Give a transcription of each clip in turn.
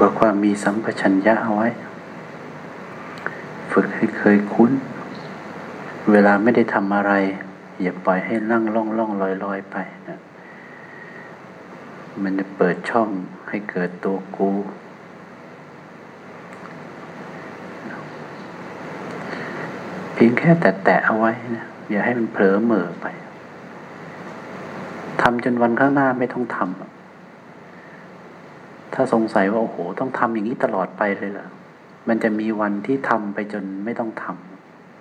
กับความมีสัมปชัญญะเอาไว้ ฝึกให้เคยคุ้น เวลาไม่ได้ทำอะไร อย่าปล่อยให้นั่งล่องล่องลอยลอยไปนะมันจะเปิดช่องให้เกิดตัวกู เพียงแค่แตะๆเอาไว้นะอย่าให้มันเผลอเหม่อไปทำจนวันข้างหน้าไม่ต้องทำ ถ้าสงสัยว่าโอ้โหต้องทำอย่างนี้ตลอดไปเลยเหรอมันจะมีวันที่ทำไปจนไม่ต้องท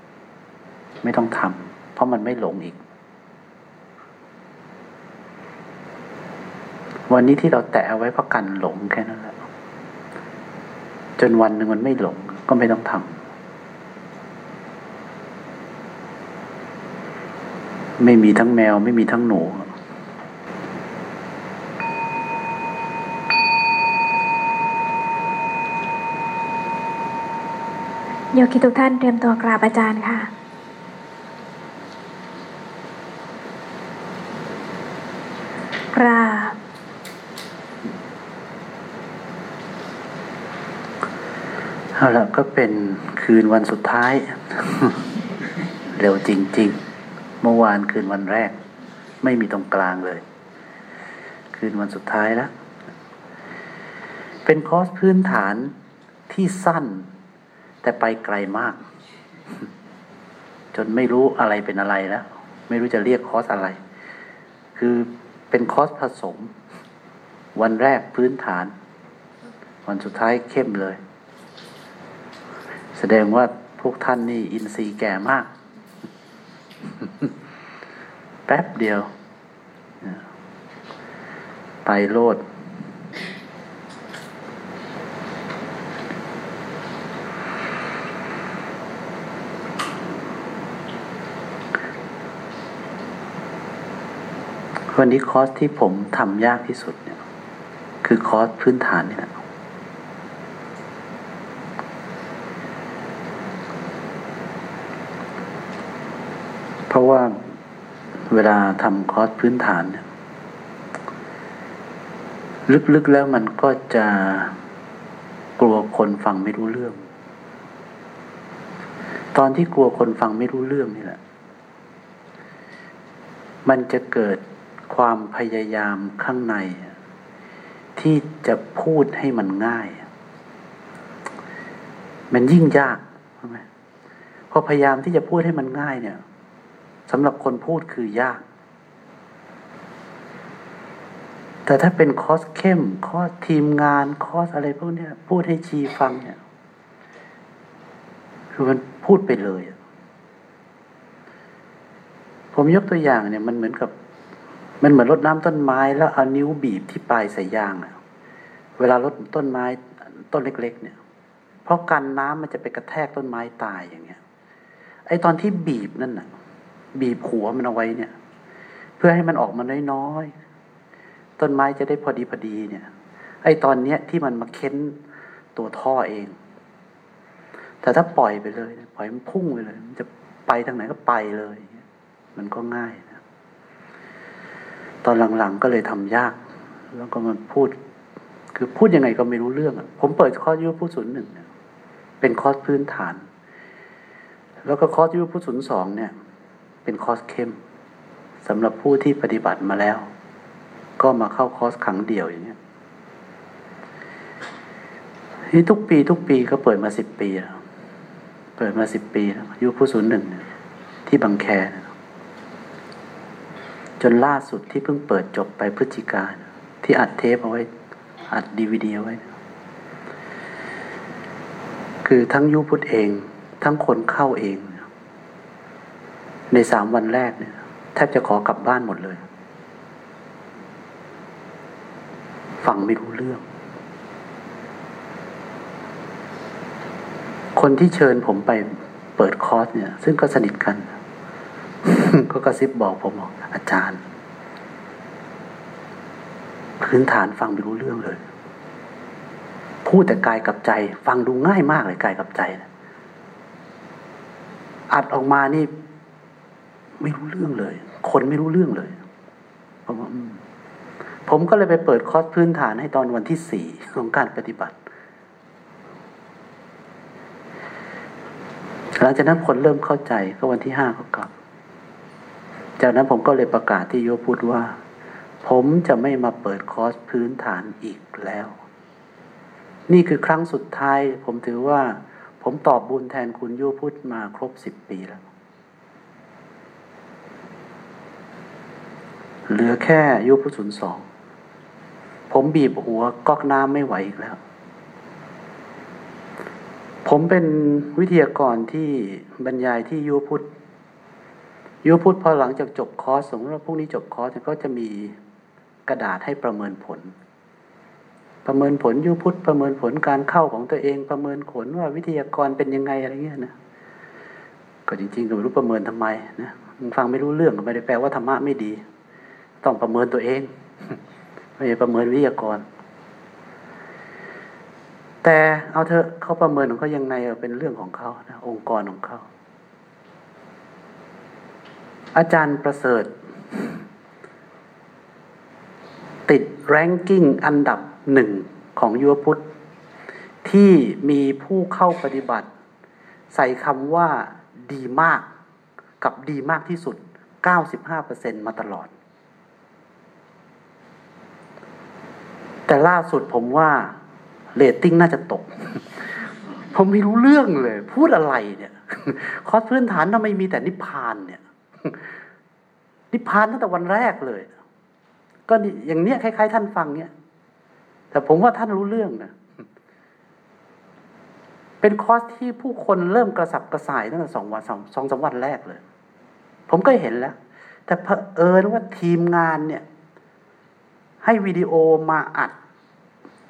ำไม่ต้องทำเพราะมันไม่หลงอีก วันนี้ที่เราแตะเอาไว้เพราะกันหลงแค่นั้นแหละจนวันหนึ่งมันไม่หลงก็ไม่ต้องทำไม่มีทั้งแมวไม่มีทั้งหนู โยคิทุกท่านเตรียมตัวกราบอาจารย์ค่ะ กราบ เอาละก็เป็นคืนวันสุดท้าย เร็วจริง ๆ เมื่อวานคืนวันแรก ไม่มีตรงกลางเลย คืนวันสุดท้ายแล้ว เป็นคอร์สพื้นฐานที่สั้น แต่ไปไกลมาก จนไม่รู้อะไรเป็นอะไรแล้ว ไม่รู้จะเรียกคอร์สอะไร คือเป็นคอร์สผสม วันแรกพื้นฐาน วันสุดท้ายเข้มเลย แสดงว่าพวกท่านนี่อินทรีย์แก่มาก แป๊บเดียว ไปโลด วันนี้คอร์สที่ผมทำยากที่สุดเนี่ย คือคอร์สพื้นฐานเนี่ยเพราะว่าเวลาทำคอร์สพื้นฐานเนี่ยลึกๆแล้วมันก็จะกลัวคนฟังไม่รู้เรื่อง ตอนที่กลัวคนฟังไม่รู้เรื่องนี่แหละ มันจะเกิด ความพยายามข้างใน ที่จะพูดให้มันง่าย มันยิ่งยากใช่ไหมพอพยายามที่จะพูดให้มันง่ายเนี่ยสำหรับคนพูดคือยาก แต่ถ้าเป็นคอสเข้ม คอสทีมงาน คอสอะไรพวกนี้พูดให้ชีฟังเนี่ยคือมันพูดไปเลย ผมยกตัวอย่างเนี่ยมันเหมือนกับ มันเหมือนรดน้ำต้นไม้แล้วเอานิ้วบีบที่ปลายสายยางอะเวลารดต้นไม้ต้นเล็ก ๆ เนี่ย เพราะกันน้ำมันจะไปกระแทกต้นไม้ตายอย่างเงี้ย ไอตอนที่บีบนั่นน่ะ บีบหัวมันเอาไว้เนี่ย เพื่อให้มันออกมาน้อยๆต้นไม้จะได้พอดีพอดีเนี่ย ไอ้ตอนเนี้ยที่มันมาเค้นตัวท่อเอง แต่ถ้าปล่อยไปเลย ปล่อยมันพุ่งไปเลย มันจะไปทางไหนก็ไปเลย มันก็ง่าย ตอนหลังๆก็เลยทำยาก แล้วก็มันพูด คือพูดยังไงก็ไม่รู้เรื่องอะผมเปิดคอร์สยูผู้ศูนย์หนึ่งเนี่ยเป็นคอร์สพื้นฐาน แล้วก็คอร์สยูผู้ศูนย์สองเนี่ย เป็นคอร์สเข้มสำหรับผู้ที่ปฏิบัติมาแล้ว ก็มาเข้าคอร์สครั้งเดียวอย่างเงี้ยนี่ทุกปี ทุกปีก็เปิดมาสิบปีแล้วเปิดมาสิบปีแล้วยุผู้ศูนย์หนึ่งที่บางแค จนล่าสุดที่เพิ่งเปิดจบไปพฤศจิกาที่อัดเทปเอาไว้ อัดดีวีดีเอาไว้ คือทั้งยูพุทธเอง ทั้งคนเข้าเอง ในสามวันแรกเนี่ยแทบจะขอกลับบ้านหมดเลย ฟังไม่รู้เรื่อง คนที่เชิญผมไปเปิดคอร์สเนี่ย ซึ่งก็สนิทกัน ก็กระซิบบอกผมบอก อาจารย์ พื้นฐานฟังไม่รู้เรื่องเลย พูดแต่กายกับใจ ฟังดูง่ายมากเลยกายกับใจนะอัดออกมานี่ ไม่รู้เรื่องเลย คนไม่รู้เรื่องเลยผมว่าผมก็เลยไปเปิดคอร์สพื้นฐานให้ตอนวันที่สี่ของการปฏิบัติ หลังจากนั้นคนเริ่มเข้าใจก็วันที่ห้าก็กลั จากนั้นผมก็เลยประกาศที่โยพูดว่า ผมจะไม่มาเปิดคอร์สพื้นฐานอีกแล้ว นี่คือครั้งสุดท้าย ผมถือว่า ผมตอบบุญแทนคุณโยพุทธมาครบสิบปีแล้ว เหลือแค่โยพุทธศูนย์สองผมบีบหัวก๊อกน้ำไม่ไหวอีกแล้ว ผมเป็นวิทยากรที่บรรยายที่ยูพุทธ ยูพุทธพอหลังจากจบคอร์สสมมติว่าพรุ่งนี้จบคอร์สก็จะมีกระดาษให้ประเมินผล ประเมินผลยูพุทธประเมินผลการเข้าของตัวเองประเมินผลว่าวิทยากรเป็นยังไงอะไรเงี้ยนะก็จริงๆก็ไม่รู้ประเมินทำไมนะฟังไม่รู้เรื่องก็ไม่ได้แปลว่าธรรมะไม่ดี ต้องประเมินตัวเองไม่ใช่ประเมินวิทยากร แต่เอาเถอะเขาประเมินของเขายังไงเป็นเรื่องของเขานะองค์กรของเขา อาจารย์ประเสริฐ ติด ranking อันดับหนึ่งของยุวพุทธ ที่มีผู้เข้าปฏิบัติ ใส่คำว่าดีมากกับดีมากที่สุด 95%มาตลอด แต่ล่าสุดผมว่าเรตติ้งน่าจะตก ผมไม่รู้เรื่องเลย พูดอะไรเนี่ย คอร์สพื้นฐานทำไมมีแต่นิพพานเนี่ย นิพพานตั้งแต่วันแรกเลย ก็อย่างเนี้ยคล้ายๆท่านฟังเนี่ยแต่ผมว่าท่านรู้เรื่องนะเป็นคอร์สที่ผู้คนเริ่มกระสับกระส่ายตั้งแต่สองวันสองสองสาวันแรกเลย ผมก็เห็นแล้ว แต่เผอิญว่าทีมงานเนี่ย ให้วิดีโอมาอัด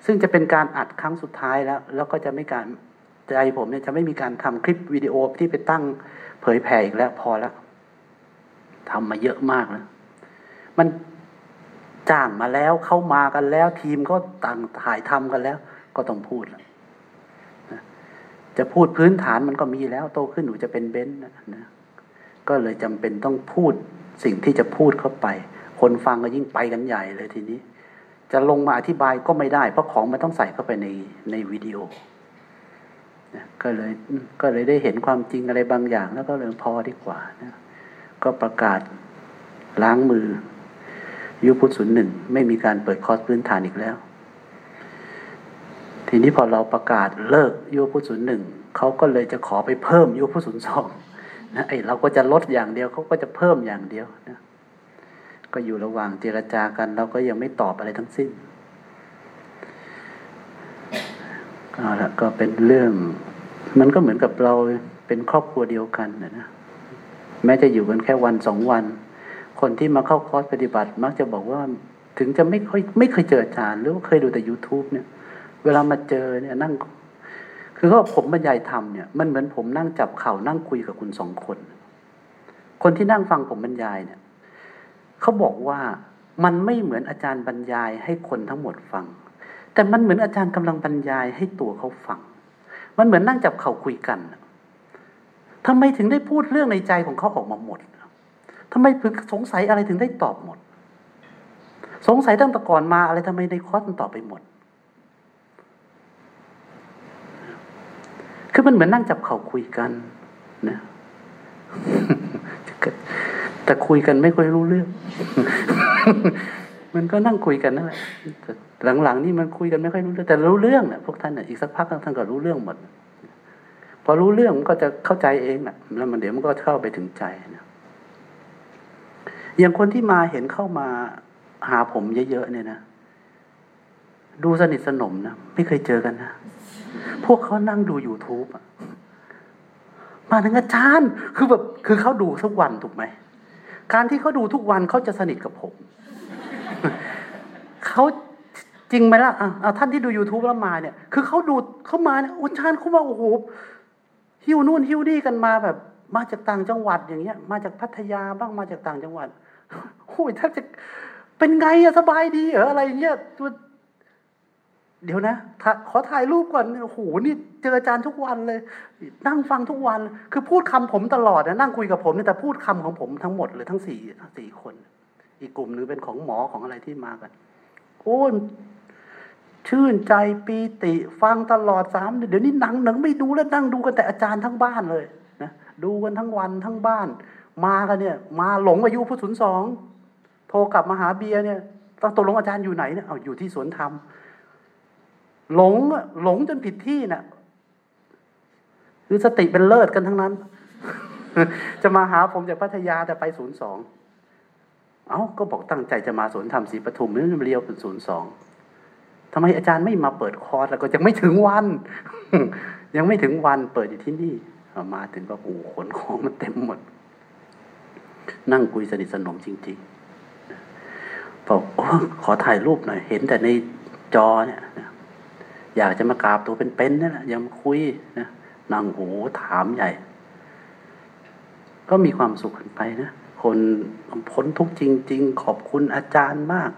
ซึ่งจะเป็นการอัดครั้งสุดท้ายแล้ว แล้วก็จะไม่การใจผมเนี่ยจะไม่มีการทำคลิปวิดีโอที่ไปตั้งเผยแผ่อีกแล้วพอแล้ว ทำมาเยอะมากแล้วมันจ้างมาแล้วเข้ามากันแล้ว ทีมก็ต่างถ่ายทำกันแล้ว ก็ต้องพูดแล้วจะพูดพื้นฐานมันก็มีแล้ว โตขึ้นหนูจะเป็นเบนนะนะก็เลยจำเป็นต้องพูดสิ่งที่จะพูดเข้าไป คนฟังก็ยิ่งไปกันใหญ่เลยทีนี้ จะลงมาอธิบายก็ไม่ได้ เพราะของมันต้องใส่เข้าไปในในวิดีโอก็เลยก็เลยได้เห็นความจริงอะไรบางอย่าง แล้วก็เลยพอดีกว่านะ ก็ประกาศล้างมือ ยุพุทธศูนย์หนึ่งไม่มีการเปิดคอร์สพื้นฐานอีกแล้ว ทีนี้พอเราประกาศเลิกยุพุทธศูนย์หนึ่งเขาก็เลยจะขอไปเพิ่มยุพุทธศูนย์สองนะไอเราก็จะลดอย่างเดียวเขาก็จะเพิ่มอย่างเดียวนะก็อยู่ระหว่างเจรจากัน เราก็ยังไม่ตอบอะไรทั้งสิ้นเอาละก็เป็นเรื่อง มันก็เหมือนกับเราเป็นครอบครัวเดียวกันนะนะ แม้จะอยู่กันแค่วันสองวัน คนที่มาเข้าคอร์สปฏิบัติ มักจะบอกว่าถึงจะไม่ค่อยไม่เคยเจออาจารย์หรือว่าเคยดูแต่ youtube เนี่ย เวลามาเจอเนี่ยนั่ง คือเขาผมบรรยายธรรมเนี่ยมันเหมือนผมนั่งจับเข่านั่งคุยกับคุณสองคน คนที่นั่งฟังผมบรรยายเนี่ยเขาบอกว่ามันไม่เหมือนอาจารย์บรรยายให้คนทั้งหมดฟัง แต่มันเหมือนอาจารย์กำลังบรรยายให้ตัวเขาฟัง มันเหมือนนั่งจับเข่าคุยกัน ทำไมถึงได้พูดเรื่องในใจของเขาออกมาหมดทำไมถึงสงสัยอะไรถึงได้ตอบหมด สงสัยตั้งแต่ก่อนมาอะไรทำไมในคอร์สมันตอบไปหมด คือมันเหมือนนั่งจับเขาคุยกันนะแต่คุยกันไม่ค่อยรู้เรื่อง มันก็นั่งคุยกันนั่นแหละหลังๆนี่มันคุยกันไม่ค่อยรู้เรื่องแต่รู้เรื่องนะพวกท่านนะอีกสักพักท่านก็รู้เรื่องหมด พอรู้เรื่องมันก็จะเข้าใจเองนะแล้วมันเดี๋ยวมันก็เข้าไปถึงใจนะอย่างคนที่มาเห็นเข้ามาหาผมเยอะๆเนี่ยนะดูสนิทสนมนะไม่เคยเจอกันนะพวกเขานั่งดู youtube อะมาถึงอาจารย์ คือแบบคือเขาดูทุกวันถูกไหม การที่เขาดูทุกวันเขาจะสนิทกับผม เขาจริงไหมล่ะอะท่านที่ดู youtube แล้วมาเนี่ย คือเขาดูเขามาเนี่ยอาจารย์เขาว่าโอ้โห หิ้วนู่นหิ้วนี่กันมาแบบ มาจากต่างจังหวัดอย่างเงี้ย มาจากพัทยาบ้างมาจากต่างจังหวัดโอ้ยถ้าจะเป็นไงอะสบายดีเหรออะไรเงี้ยตัวเดี๋ยวนะขอถ่ายรูปก่อนโอ้โหนี่เจออาจารย์ทุกวันเลย นั่งฟังทุกวัน คือพูดคำผมตลอดนะนั่งคุยกับผมแต่พูดคำของผมทั้งหมดเลยทั้งสี่ทั้งสี่คน อีกกลุ่มหนึงเป็นของหมอของอะไรที่มากัน โอ้ ชื่นใจปีติฟังตลอดสามเดี๋ยวนี้หนังหนังไม่ดูแล้วนั่งดูกันแต่อาจารย์ทั้งบ้านเลยนะดูกันทั้งวันทั้งบ้าน มากันเนี่ย มาหลงอายุพุทธศูนย์สองโทรกลับมาหาเบียเนี่ยต้องตกลงอาจารย์อยู่ไหนเนี่ยเอาอยู่ที่สวนธรรม หลงหลงจนผิดที่นะ่ะคือสติเป็นเลิศกันทั้งนั้น จะมาหาผมจากพัทยาแต่ไปศูนย์สองเอา้าก็บอกตั้งใจจะมาสวนธรรมศรีปทุมนี่มันเรียวเป็นศูนย์สอง ทำไมอาจารย์ไม่มาเปิดคอร์สแล้วก็ยังไม่ถึงวัน ยังไม่ถึงวันเปิดอยู่ที่นี่ มาถึงก็โอ้ขนของมันเต็มหมด นั่งคุยสนิทสนมจริงๆบอกขอถ่ายรูปหน่อย เห็นแต่ในจอเนี่ยอยากจะมากราบตัวเป็นๆนี่แหละยังคุยนะนั่งโอ้ถามใหญ่ ก็มีความสุขกันไปนะคนพ้นทุกจริง ๆ ขอบคุณอาจารย์มาก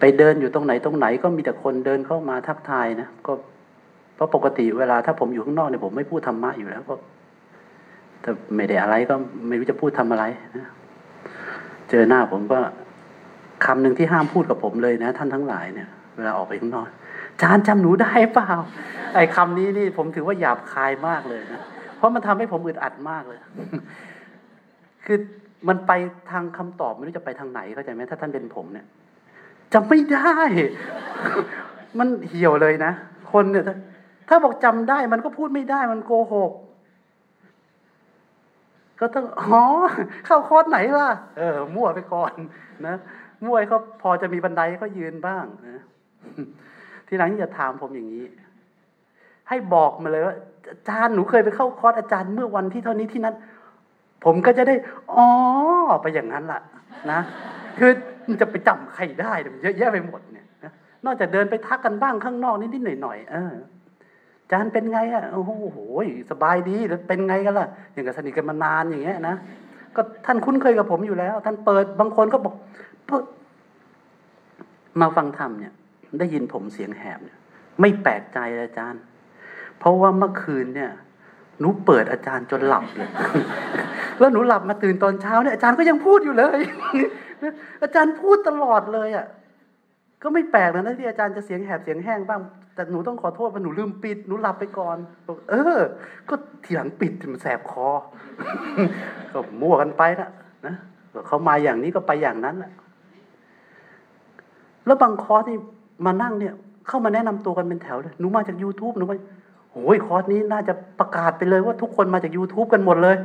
ไปเดินอยู่ตรงไหนตรงไหนก็มีแต่คนเดินเข้ามาทักทายนะก็เพราะปกติเวลาถ้าผมอยู่ข้างนอกเนี่ยผมไม่พูดธรรมะอยู่แล้วก็ถ้าไม่ได้อะไรก็ไม่รู้จะพูดทำอะไรนะเจอหน้าผมก็คำหนึ่งที่ห้ามพูดกับผมเลยนะ ท่านทั้งหลายเนี่ย เวลาออกไปข้างนอกจานจำหนูได้เปล่า ไอ้คำนี้นี่ผมถือว่าหยาบคายมากเลยนะเพราะมันทำให้ผมอึดอัดมากเลย คือมันไปทางคำตอบไม่รู้จะไปทางไหนเข้าใจไหมถ้าท่านเป็นผมเนี่ย จำไม่ได้ มันเหี่ยวเลยนะ คนเนี่ย ถ้าบอกจำได้ มันก็พูดไม่ได้ มันโกหก ก็ต้องอ๋อเข้าคอร์สไหนล่ะ เออ มั่วไปก่อนนะมั่วก็พอจะมีบันไดก็ยืนบ้างนะทีหลังอย่าถามผมอย่างนี้ ให้บอกมาเลยว่าอาจารย์หนูเคยไปเข้าคอร์สอาจารย์เมื่อวันที่เท่านี้ที่นั้น ผมก็จะได้ อ๋อ ไปอย่างนั้นล่ะ นะ คือ มันจะไปจำใครได้มันเยอะแยะไปหมดเนี่ยนอกจากเดินไปทักกันบ้างข้างนอกนิดๆหน่อยๆเอออาจารย์เป็นไงอะโอ้โหสบายดีแล้วเป็นไงกันล่ะ อย่างกับสนิทกันมานานอย่างเงี้ยนะก็ท่านคุ้นเคยกับผมอยู่แล้ว ท่านเปิดบางคนก็บอกมาฟังธรรมเนี่ย ได้ยินผมเสียงแหบเนี่ย ไม่แปลกใจอาจารย์ เพราะว่าเมื่อคืนเนี่ยหนูเปิดอาจารย์จนหลับเลย แล้วหนูหลับมาตื่นตอนเช้าเนี่ยอาจารย์ก็ยังพูดอยู่เลย อาจารย์พูดตลอดเลยอะก็ไม่แปลกนะที่อาจารย์จะเสียงแหบเสียงแห้งบ้าง แต่หนูต้องขอโทษว่าหนูลืมปิดหนูหลับไปก่อนเออ ก็ทีหลังปิดมันแสบคอก็มั่วกันไปละนะเขามาอย่างนี้ก็ไปอย่างนั้นแหละแล้วบางคอร์สนี่มานั่งเนี่ย เข้ามาแนะนำตัวกันเป็นแถวเลยหนูมาจาก YouTube หนูไปโอ้ยคอร์สนี้น่าจะประกาศไปเลยว่าทุกคนมาจาก YouTube กันหมดเลย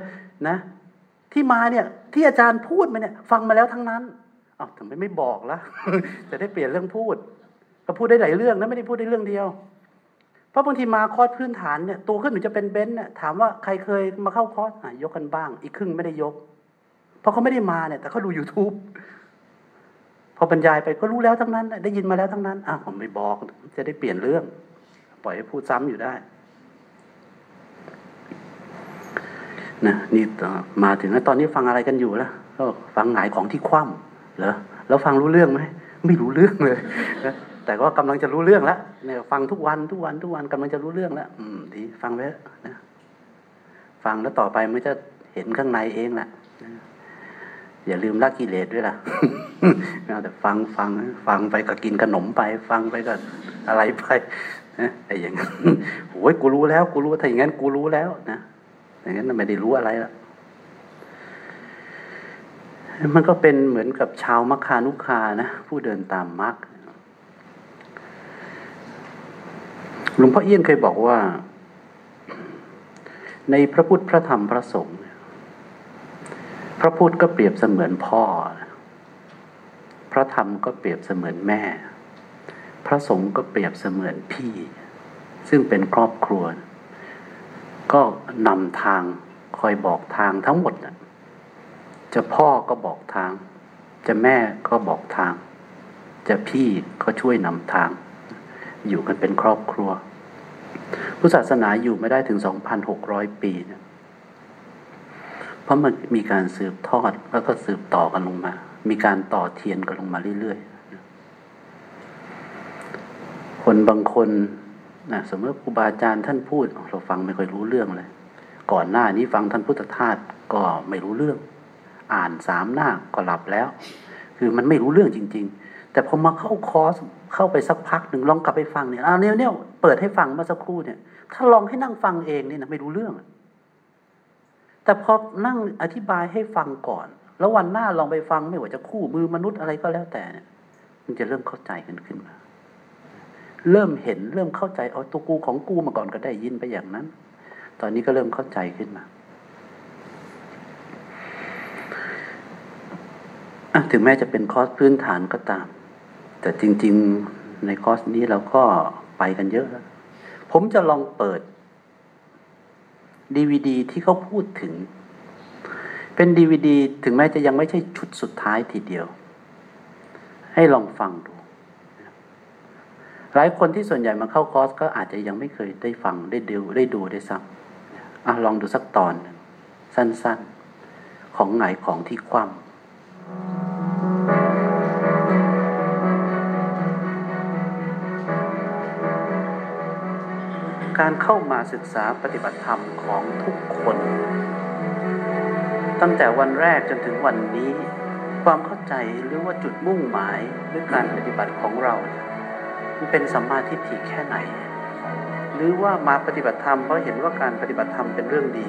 นะ ที่มาเนี่ยที่อาจารย์พูดมาเนี่ย ฟังมาแล้วทั้งนั้นอ้าวทำไมไม่บอกละจะได้เปลี่ยนเรื่องพูด ก็พูดได้หลายเรื่องนะไม่ได้พูดได้เรื่องเดียว เพราะบางทีมาคอร์สพื้นฐานเนี่ยตัวขึ้นหนูจะเป็นเบนซ์เนี่ยถามว่าใครเคยมาเข้าคอร์สยกกันบ้าง อีกครึ่งไม่ได้ยก เพราะเขาไม่ได้มาเนี่ย แต่เขาดู YouTube พอบรรยายไปก็รู้แล้วทั้งนั้น ได้ยินมาแล้วทั้งนั้นอะผมไม่บอกจะได้เปลี่ยนเรื่อง ปล่อยให้พูดซ้ำอยู่ได้ นะนี่มาถึงแล้วตอนนี้ฟังอะไรกันอยู่ล้วก็ฟังหงายของที่คว่ำเหรอแล้วฟังรู้เรื่องไหมไม่รู้เรื่องเลยแต่ก็กำลังจะรู้เรื่องแล้วเนี่ยฟังทุกวันทุกวันทุกวันกำลังจะรู้เรื่องแล้วอืมดีฟังไว้นะฟังแล้วต่อไปมันจะเห็นข้างในเองแหละอย่าลืมละกิเลสด้วยล่ะแต่ฟังฟังฟังไปก็กินขนมไป ฟังไปก็อะไรไปนะไอ้อย่างนั้นโอ้ยกูรู้แล้ว กูรู้ถ้าอย่างนั้นกูรู้แล้วนะ อย่างนั้นไม่ได้รู้อะไรละมันก็เป็นเหมือนกับชาวมัคคานุคานะผู้เดินตามมรรคหลวงพ่อเอี้ยนเคยบอกว่า ในพระพุทธพระธรรมพระสงฆ์พระพุทธก็เปรียบเสมือนพ่อ พระธรรมก็เปรียบเสมือนแม่ พระสงฆ์ก็เปรียบเสมือนพี่ ซึ่งเป็นครอบครัว ก็นำทางคอยบอกทางทั้งหมดจะพ่อก็บอกทาง จะแม่ก็บอกทาง จะพี่ก็ช่วยนำทาง อยู่กันเป็นครอบครัว พุทธศาสนาอยู่ไม่ได้ถึงสองพันหกร้อยปีเนี่ยเพราะมันมีการสืบทอดแล้วก็สืบต่อกันลงมา มีการต่อเทียนกันลงมาเรื่อยๆ คนบางคน นะสมมติครูบาอาจารย์ท่านพูด เราฟังไม่ค่อยรู้เรื่องเลย ก่อนหน้านี้ฟังท่านพุทธทาสก็ไม่รู้เรื่อง อ่านสามหน้าก็หลับแล้ว คือมันไม่รู้เรื่องจริง ๆ แต่พอมาเข้าคอร์สเข้าไปสักพักหนึ่งลองกลับไปฟังเนี่ยอ่าวเนี่ยเนี่ยเปิดให้ฟังมื่อสักครู่เนี่ย ถ้าลองให้นั่งฟังเองเนี่นะไม่รู้เรื่อง แต่พอนั่งอธิบายให้ฟังก่อน แล้ววันหน้าลองไปฟังไม่ว่าจะคู่มือมนุษย์อะไรก็แล้วแต่เนี่ยมันจะเริ่มเข้าใจกันขึ้นมา เริ่มเห็นเริ่มเข้าใจเอาตัวกูของกูมาก่อนก็ได้ยินไปอย่างนั้น ตอนนี้ก็เริ่มเข้าใจขึ้นมาถึงแม้จะเป็นคอร์สพื้นฐานก็ตาม แต่จริง ๆในคอร์สนี้เราก็ไปกันเยอะแล้วผมจะลองเปิดดีวดีที่เขาพูดถึง เป็นดีวดีถึงแม้จะยังไม่ใช่ชุดสุดท้ายทีเดียว ให้ลองฟังดู หลายคนที่ส่วนใหญ่มาเข้าคอร์สก็อาจจะยังไม่เคยได้ฟังได้ดูได้ดูได้ซ้ำอะลองดูสักตอนหนึ่งสั้นๆ ของไหนของที่คว่ำการเข้ามาศึกษาปฏิบัติธรรมของทุกคน ตั้งแต่วันแรกจนถึงวันนี้ ความเข้าใจหรือว่าจุดมุ่งหมายหรือการปฏิบัติของเรา มันเป็นสัมมาทิฏฐิแค่ไหน หรือว่ามาปฏิบัติธรรมเพราะเห็นว่าการปฏิบัติธรรมเป็นเรื่องดี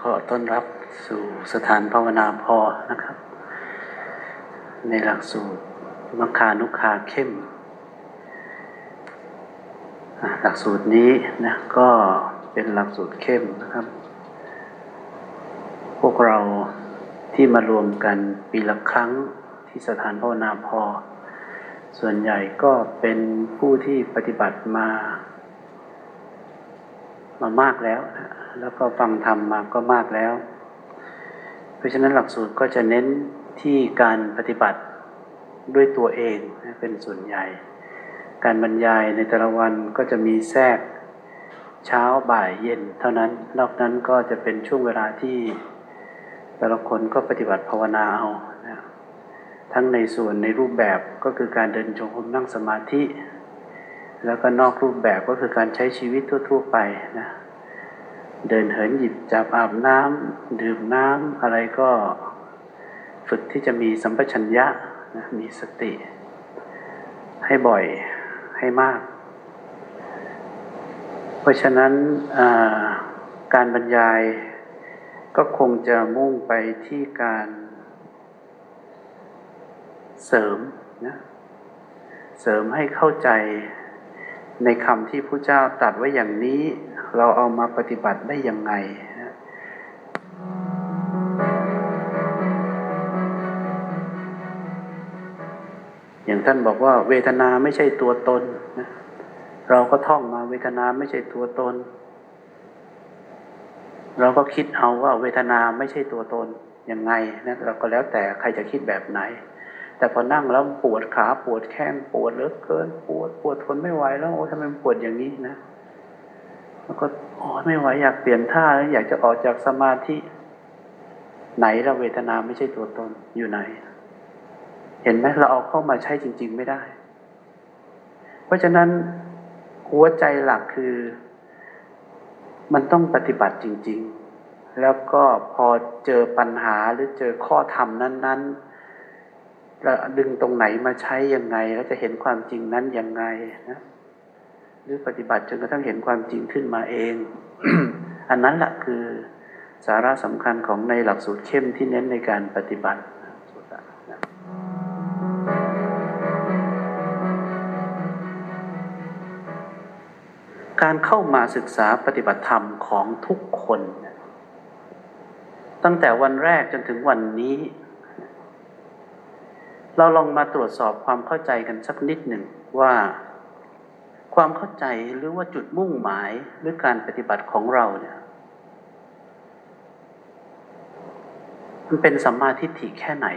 ขอต้อนรับสู่สถานภาวนาพอนะครับ ในหลักสูตรมัคคานุคาเข้มหลักสูตรนี้นะก็เป็นหลักสูตรเข้มนะครับ พวกเรา ที่มารวมกันปีละครั้งที่สถานภาวนาพอ ส่วนใหญ่ก็เป็นผู้ที่ปฏิบัติมามามากแล้ว แล้วก็ฟังธรรมมาก็มากแล้ว เพราะฉะนั้นหลักสูตรก็จะเน้นที่การปฏิบัติด้วยตัวเองเป็นส่วนใหญ่ การบรรยายในแต่ละวันก็จะมีแทรกเช้าบ่ายเย็นเท่านั้น นอกนั้นก็จะเป็นช่วงเวลาที่ แต่ละคนก็ปฏิบัติภาวนาเอานะทั้งในส่วนในรูปแบบก็คือการเดินจงกรมนั่งสมาธิ แล้วก็นอกรูปแบบก็คือการใช้ชีวิตทั่ว ๆ ไปนะเดินเหินหยิบจับอาบน้ำดื่มน้ำอะไรก็ฝึกที่จะมีสัมปชัญญะนะมีสติ ให้บ่อยให้มาก เพราะฉะนั้นการบรรยาย ก็คงจะมุ่งไปที่การเสริมนะเสริมให้เข้าใจในคำที่พระเจ้าตรัสไว้อย่างนี้ เราเอามาปฏิบัติได้ยังไงนะอย่างท่านบอกว่าเวทนาไม่ใช่ตัวตนนะเราก็ท่องมาเวทนาไม่ใช่ตัวตน เราก็คิดเอาว่าเวทนาไม่ใช่ตัวตนยังไงนะเราก็แล้วแต่ใครจะคิดแบบไหน แต่พอนั่งแล้วปวดขาปวดแข้งปวดเหลือเกิน ปวดปวดทนไม่ไหวแล้วโอ้ทำไมปวดอย่างนี้นะแล้วก็โอ้ไม่ไหวอยากเปลี่ยนท่าแล้วอยากจะออกจากสมาธิไหนเราเวทนาไม่ใช่ตัวตนอยู่ไหน เห็นไหมเราเอาเข้ามาใช้จริง ๆ ไม่ได้ เพราะฉะนั้นหัวใจหลักคือ มันต้องปฏิบัติจริง ๆ แล้วก็พอเจอปัญหาหรือเจอข้อธรรมนั้นๆเราดึงตรงไหนมาใช้ยังไง แล้วจะเห็นความจริงนั้นยังไงนะหรือปฏิบัติจนกระทั่งเห็นความจริงขึ้นมาเอง อันนั้นแหละคือสาระสำคัญของในหลักสูตรเข้มที่เน้นในการปฏิบัติ การเข้ามาศึกษาปฏิบัติธรรมของทุกคน ตั้งแต่วันแรกจนถึงวันนี้ เราลองมาตรวจสอบความเข้าใจกันสักนิดหนึ่งว่า ความเข้าใจหรือว่าจุดมุ่งหมายหรือการปฏิบัติของเราเนี่ยมันเป็นสัมมาทิฏฐิแค่ไหน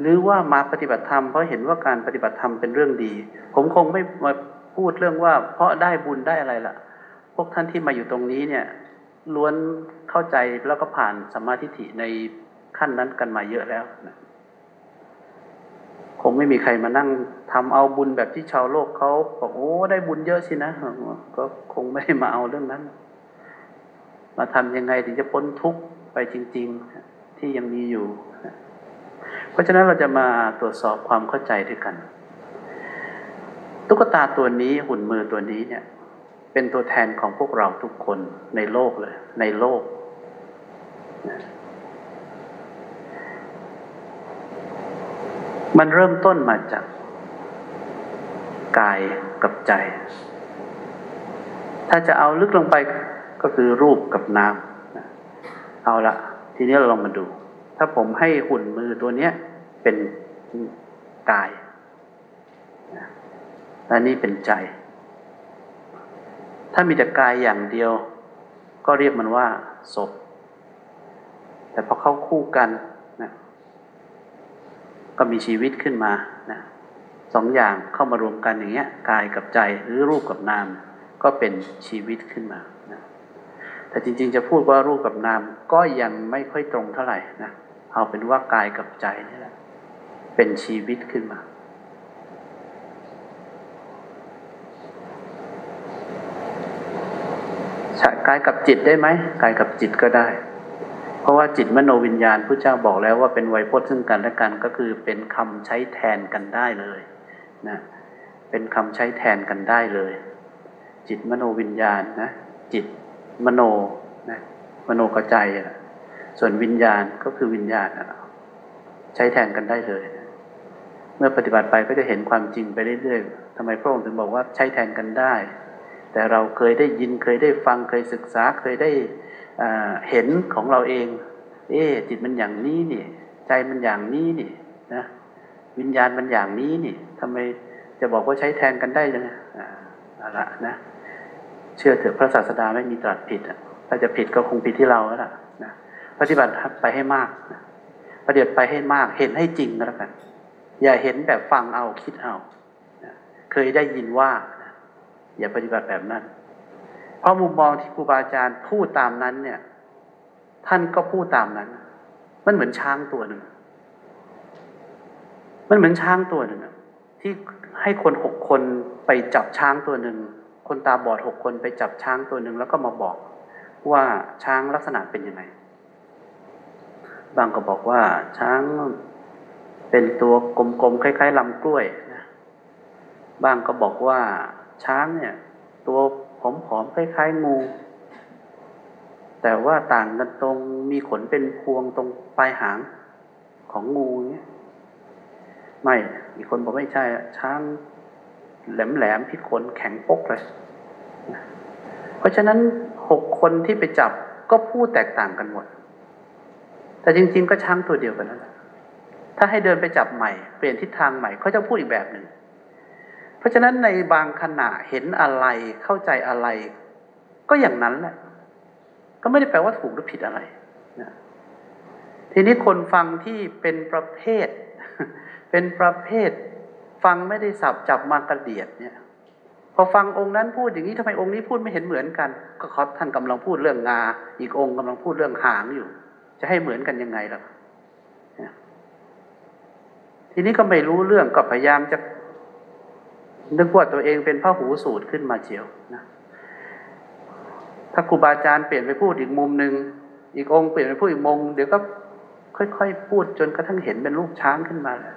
หรือว่ามาปฏิบัติธรรมเพราะเห็นว่าการปฏิบัติธรรมเป็นเรื่องดี ผมคงไม่มา พูดเรื่องว่า เพราะได้บุญได้อะไรล่ะ พวกท่านที่มาอยู่ตรงนี้เนี่ย ล้วนเข้าใจแล้วก็ผ่านสมาธิในขั้นนั้นกันมาเยอะแล้วนะคงไม่มีใครมานั่งทำเอาบุญแบบที่ชาวโลกเขาบอกโอ้ได้บุญเยอะสินะก็คงไม่ได้มาเอาเรื่องนั้น มาทำยังไงถึงจะพ้นทุกข์ไปจริง ๆ ที่ยังมีอยู่ เพราะฉะนั้นเราจะมาตรวจสอบความเข้าใจด้วยกัน ตุ๊กตาตัวนี้หุ่นมือตัวนี้เนี่ย เป็นตัวแทนของพวกเราทุกคนในโลกเลย ในโลก มันเริ่มต้นมาจากกายกับใจ ถ้าจะเอาลึกลงไปก็คือรูปกับนามเอาละทีนี้เราลองมาดู ถ้าผมให้หุ่นมือตัวเนี้ย เป็นกาย และนี่เป็นใจ ถ้ามีแต่กายอย่างเดียว ก็เรียกมันว่าศพ แต่พอเข้าคู่กันนะก็มีชีวิตขึ้นมานะสองอย่างเข้ามารวมกันอย่างเงี้ยกายกับใจหรือรูปกับนาม ก็เป็นชีวิตขึ้นมานะแต่จริงๆจะพูดว่ารูปกับนามก็ยังไม่ค่อยตรงเท่าไหร่นะเอาเป็นว่ากายกับใจนี่แหละเป็นชีวิตขึ้นมา กายกับจิตได้ไหมกายกับจิตก็ได้ เพราะว่าจิตมโนวิญญาณพระเจ้าบอกแล้วว่าเป็นไวยพจน์ซึ่งกันและกันก็คือเป็นคำใช้แทนกันได้เลยนะเป็นคำใช้แทนกันได้เลย จิตมโนวิญญาณนะจิตมโนนะมโนกระใจส่วนวิญญาณก็คือวิญญาณใช้แทนกันได้เลย เมื่อปฏิบัติไปก็จะเห็นความจริงไปเรื่อยๆทำไมพระองค์ถึงบอกว่าใช้แทนกันได้ แต่เราเคยได้ยินเคยได้ฟังเคยศึกษาเคยได้เห็นของเราเอง เอ๊จิตมันอย่างนี้นี่ ใจมันอย่างนี้นี่นะวิญญาณมันอย่างนี้นี่ทำไมจะบอกว่าใช้แทนกันได้ยังไงอ่าละนะ เชื่อเถอะพระศาสดาไม่มีตรัสผิดถ้าจะผิดก็คงผิดที่เราแล้วล่ะนะปฏิบัติไปให้มากนะปฏิบัติไปให้มากเห็นให้จริงก็แล้วกัน อย่าเห็นแบบฟังเอาคิดเอาเคยได้ยินว่า อย่าปฏิบัติแบบนั้น เพราะมุมมองที่ครูบาอาจารย์พูดตามนั้น เนี่ย ท่านก็พูดตามนั้น มันเหมือนช้างตัวหนึ่ง มันเหมือนช้างตัวหนึ่งที่ให้คนหกคนไปจับช้างตัวหนึ่ง คนตาบอดหกคนไปจับช้างตัวหนึ่งแล้วก็มาบอกว่าช้างลักษณะเป็นยังไง บางก็บอกว่าช้างเป็นตัวกลมๆคล้ายๆลำกล้วยนะ บางก็บอกว่า ช้างเนี่ย ตัวผอมๆคล้ายๆงู แต่ว่าต่างกันตรงมีขนเป็นพวงตรงปลายหางของงูเนี่ยไม่มีกคนบอกไม่ใช่ช้างแหลมๆพิขนแข็งปกเลย เพราะฉะนั้นหกคนที่ไปจับก็พูดแตกต่างกันหมด แต่จริง ๆ ก็ช้างตัวเดียวกันนั่นแหละถ้าให้เดินไปจับใหม่ เปลี่ยนทิศทางใหม่เขาจะพูดอีกแบบหนึ่ง เพราะฉะนั้นในบางขณะเห็นอะไรเข้าใจอะไร ก็อย่างนั้นแหละ ก็ไม่ได้แปลว่าถูกหรือผิดอะไรนะทีนี้คนฟังที่เป็นประเภท เป็นประเภท ฟังไม่ได้สับจับมากระเดียดเนี่ย พอฟังองค์นั้นพูดอย่างนี้ทำไมองค์นี้พูดไม่เห็นเหมือนกัน ก็เขาท่านกำลังพูดเรื่องงา อีกองค์กำลังพูดเรื่องหางอยู่ จะให้เหมือนกันยังไงล่ะทีนี้ก็ไม่รู้เรื่องก็พยายามจะ นึกว่าตัวเองเป็นพระหูสูตรขึ้นมาเจียวนะถ้าครูบาอาจารย์เปลี่ยนไปพูดอีกมุมหนึ่งอีกองค์เปลี่ยนไปพูดอีกมุมเดี๋ยวก็ค่อยๆพูดจนกระทั่งเห็นเป็นรูปช้างขึ้นมาแล้ว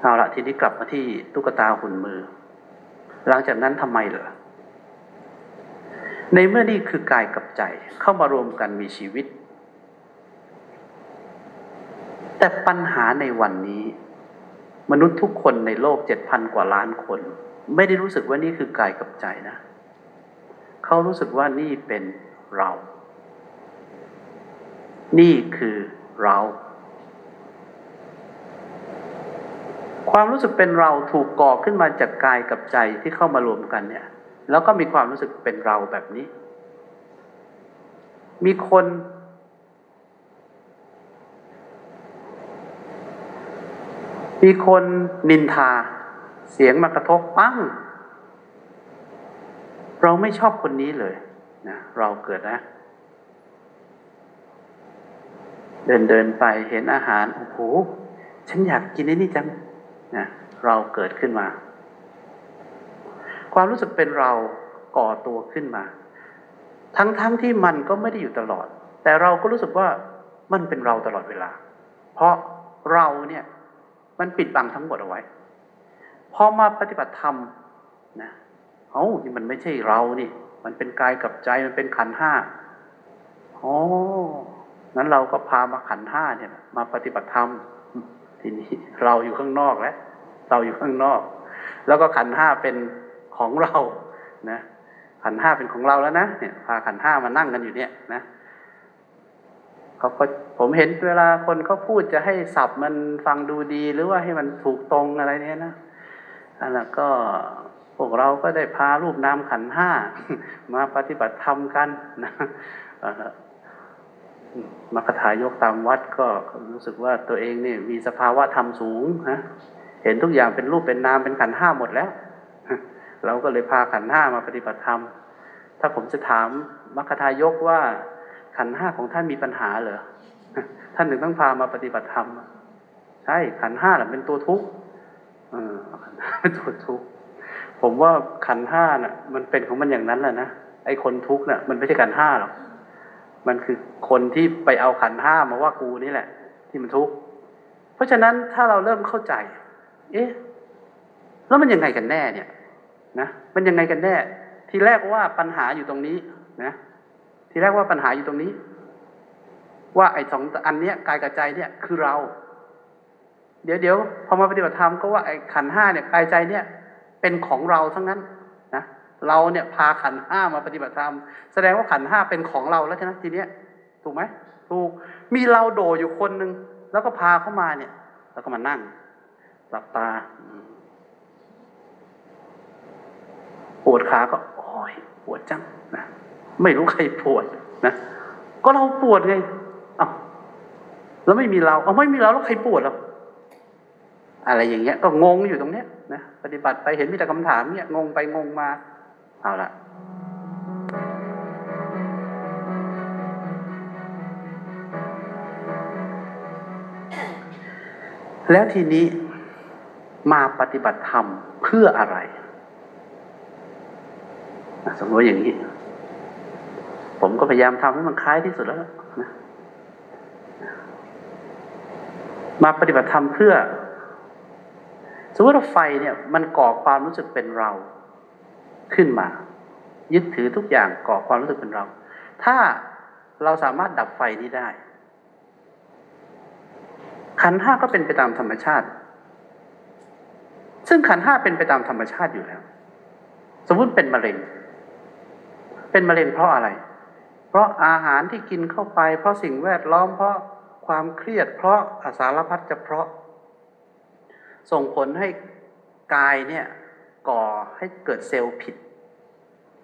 เอาละทีนี้กลับมาที่ตุ๊กตาหุ่นมือ หลังจากนั้นทำไมเหรอในเมื่อนี่คือกายกับใจเข้ามารวมกันมีชีวิต แต่ปัญหาในวันนี้ มนุษย์ทุกคนในโลกเจ็ดพันกว่าล้านคน ไม่ได้รู้สึกว่านี่คือกายกับใจนะ เขารู้สึกว่านี่เป็นเรา นี่คือเรา ความรู้สึกเป็นเราถูกก่อขึ้นมาจากกายกับใจที่เข้ามารวมกันเนี่ย แล้วก็มีความรู้สึกเป็นเราแบบนี้ มีคน มีคนนินทา เสียงมากระทบปั้ง เราไม่ชอบคนนี้เลยนะเราเกิดนะ เดินเดินไปเห็นอาหาร โอ้โห ฉันอยากกินไอ้นี่จังนะเราเกิดขึ้นมา ความรู้สึกเป็นเราก่อตัวขึ้นมา ทั้งๆทที่มันก็ไม่ได้อยู่ตลอด แต่เราก็รู้สึกว่ามันเป็นเราตลอดเวลา เพราะเราเนี่ย มันปิดบังทั้งหมดเอาไว้ พอมาปฏิบัติธรรมนะเอ้านี่มันไม่ใช่เรานี่ มันเป็นกายกับใจมันเป็นขันห้าอ๋อนั้นเราก็พามาขันห้าเนี่ย มาปฏิบัติธรรมทีนี้เราอยู่ข้างนอกแล้วเราอยู่ข้างนอก แล้วก็ขันห้าเป็นของเรานะขันห้าเป็นของเราแล้วนะเนี่ยพาขันห้ามานั่งกันอยู่เนี่ยนะ เขาก็ผมเห็นเวลาคนเขาพูดจะให้สับมันฟังดูดีหรือว่าให้มันถูกตรงอะไรเนี่ยนะอันนั้นก็พวกเราก็ได้พารูปนามขันห้ามาปฏิบัติธรรมกันนะมัคคายกตามวัดก็รู้สึกว่าตัวเองนี่มีสภาวะธรรมสูงนะเห็นทุกอย่างเป็นรูปเป็นนามเป็นขันห้าหมดแล้ว เราก็เลยพาขันห้ามาปฏิบัติธรรม ถ้าผมจะถามมัคคายกว่า ขันห้าของท่านมีปัญหาเหรอท่านถึงต้องพามาปฏิบัติธรรมใช่ขันห้าแหละเป็นตัวทุกข์เป็นตัวทุกข์ผมว่าขันห้าน่ะ มันเป็นของมันอย่างนั้นแหละนะไอ้คนทุกข์น่ะมันไม่ใช่ขันห้าหรอกมันคือคนที่ไปเอาขันห้ามาว่ากูนี่แหละ ที่มันทุกข์เพราะฉะนั้นถ้าเราเริ่มเข้าใจ เอ๊ะแล้วมันยังไงกันแน่เนี่ย นะมันยังไงกันแน่ ทีแรกว่าปัญหาอยู่ตรงนี้นะ ทีแรกว่าปัญหาอยู่ตรงนี้ ว่าไอ้สองอันเนี้ยกายกับใจเนี่ยคือเรา เดี๋ยวเดี๋ยวพอมาปฏิบัติธรรมก็ว่าไอ้ขันห้าเนี่ยกายใจเนี่ย เป็นของเราทั้งนั้นนะเราเนี่ยพาขันห้ามาปฏิบัติธรรม แสดงว่าขันห้าเป็นของเราแล้วใช่ไหมทีเนี้ย ถูกไหมถูกมีเราโดอยู่คนหนึ่งแล้วก็พาเข้ามาเนี่ย แล้วก็มานั่งหลับตาปวดขาก็โอ้ยปวดจัง ไม่รู้ใครปวดนะก็เราปวดไงเอาแล้วไม่มีเราเอาไม่มีเราแล้วใครปวดหรออะไรอย่างเงี้ย ก็งงอยู่ตรงเนี้ยนะปฏิบัติไปเห็นมีแต่คำถามเนี่ยงงไปงงมา เอาละแล้วทีนี้มาปฏิบัติธรรมเพื่ออะไร สมมติอย่างนี้ ผมก็พยายามทำให้มันคล้ายที่สุดแล้วนะมาปฏิบัติธรรมเพื่อ สมมติว่าไฟเนี่ย มันก่อความรู้สึกเป็นเราขึ้นมา ยึดถือทุกอย่างก่อความรู้สึกเป็นเรา ถ้าเราสามารถดับไฟนี้ได้ ขันห้าก็เป็นไปตามธรรมชาติ ซึ่งขันห้าเป็นไปตามธรรมชาติอยู่แล้ว สมมติเป็นมะเร็ง เป็นมะเร็งเพราะอะไร เพราะอาหารที่กินเข้าไป เพราะสิ่งแวดล้อมเพราะความเครียด เพราะอาสารพัดจะเพราะ ส่งผลให้กายเนี่ยก่อให้เกิดเซลล์ผิด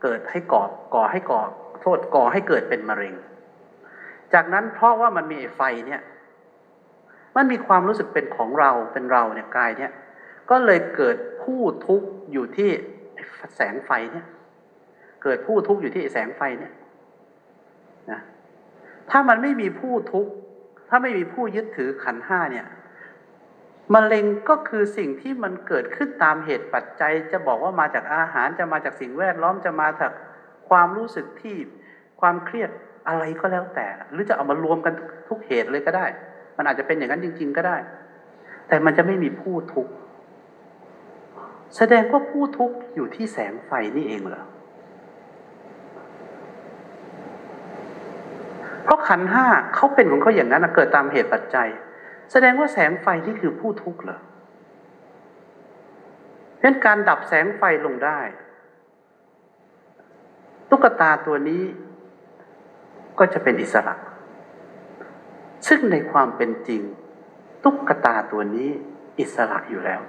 เกิดให้ก่อก่อให้ก่อโทษก่อให้เกิดเป็นมะเร็ง จากนั้นเพราะว่ามันมีไฟเนี่ยมันมีความรู้สึกเป็นของเราเป็นเราเนี่ยกายเนี่ยก็เลยเกิดผู้ทุกข์อยู่ที่แสงไฟเนี่ย เกิดผู้ทุกข์อยู่ที่แสงไฟเนี่ย ถ้ามันไม่มีผู้ทุกข์ถ้าไม่มีผู้ยึดถือขันห้าเนี่ยมะเร็งก็คือสิ่งที่มันเกิดขึ้นตามเหตุปัจจัย จะบอกว่ามาจากอาหารจะมาจากสิ่งแวดล้อมจะมาจากความรู้สึกที่ความเครียดอะไรก็แล้วแต่ หรือจะเอามารวมกันทุกเหตุเลยก็ได้ มันอาจจะเป็นอย่างนั้นจริง ๆ ก็ได้ แต่มันจะไม่มีผู้ทุกข์แสดงว่าผู้ทุกข์อยู่ที่แสงไฟนี่เองเหรอ เพราะขันห้าเขาเป็นของเขาอย่างนั้นเกิดตามเหตุปัจจัย แสดงว่าแสงไฟนี่คือผู้ทุกข์เหรอเพราะการดับแสงไฟลงได้ ตุ๊กตาตัวนี้ก็จะเป็นอิสระ ซึ่งในความเป็นจริง ตุ๊กตาตัวนี้อิสระอยู่แล้ว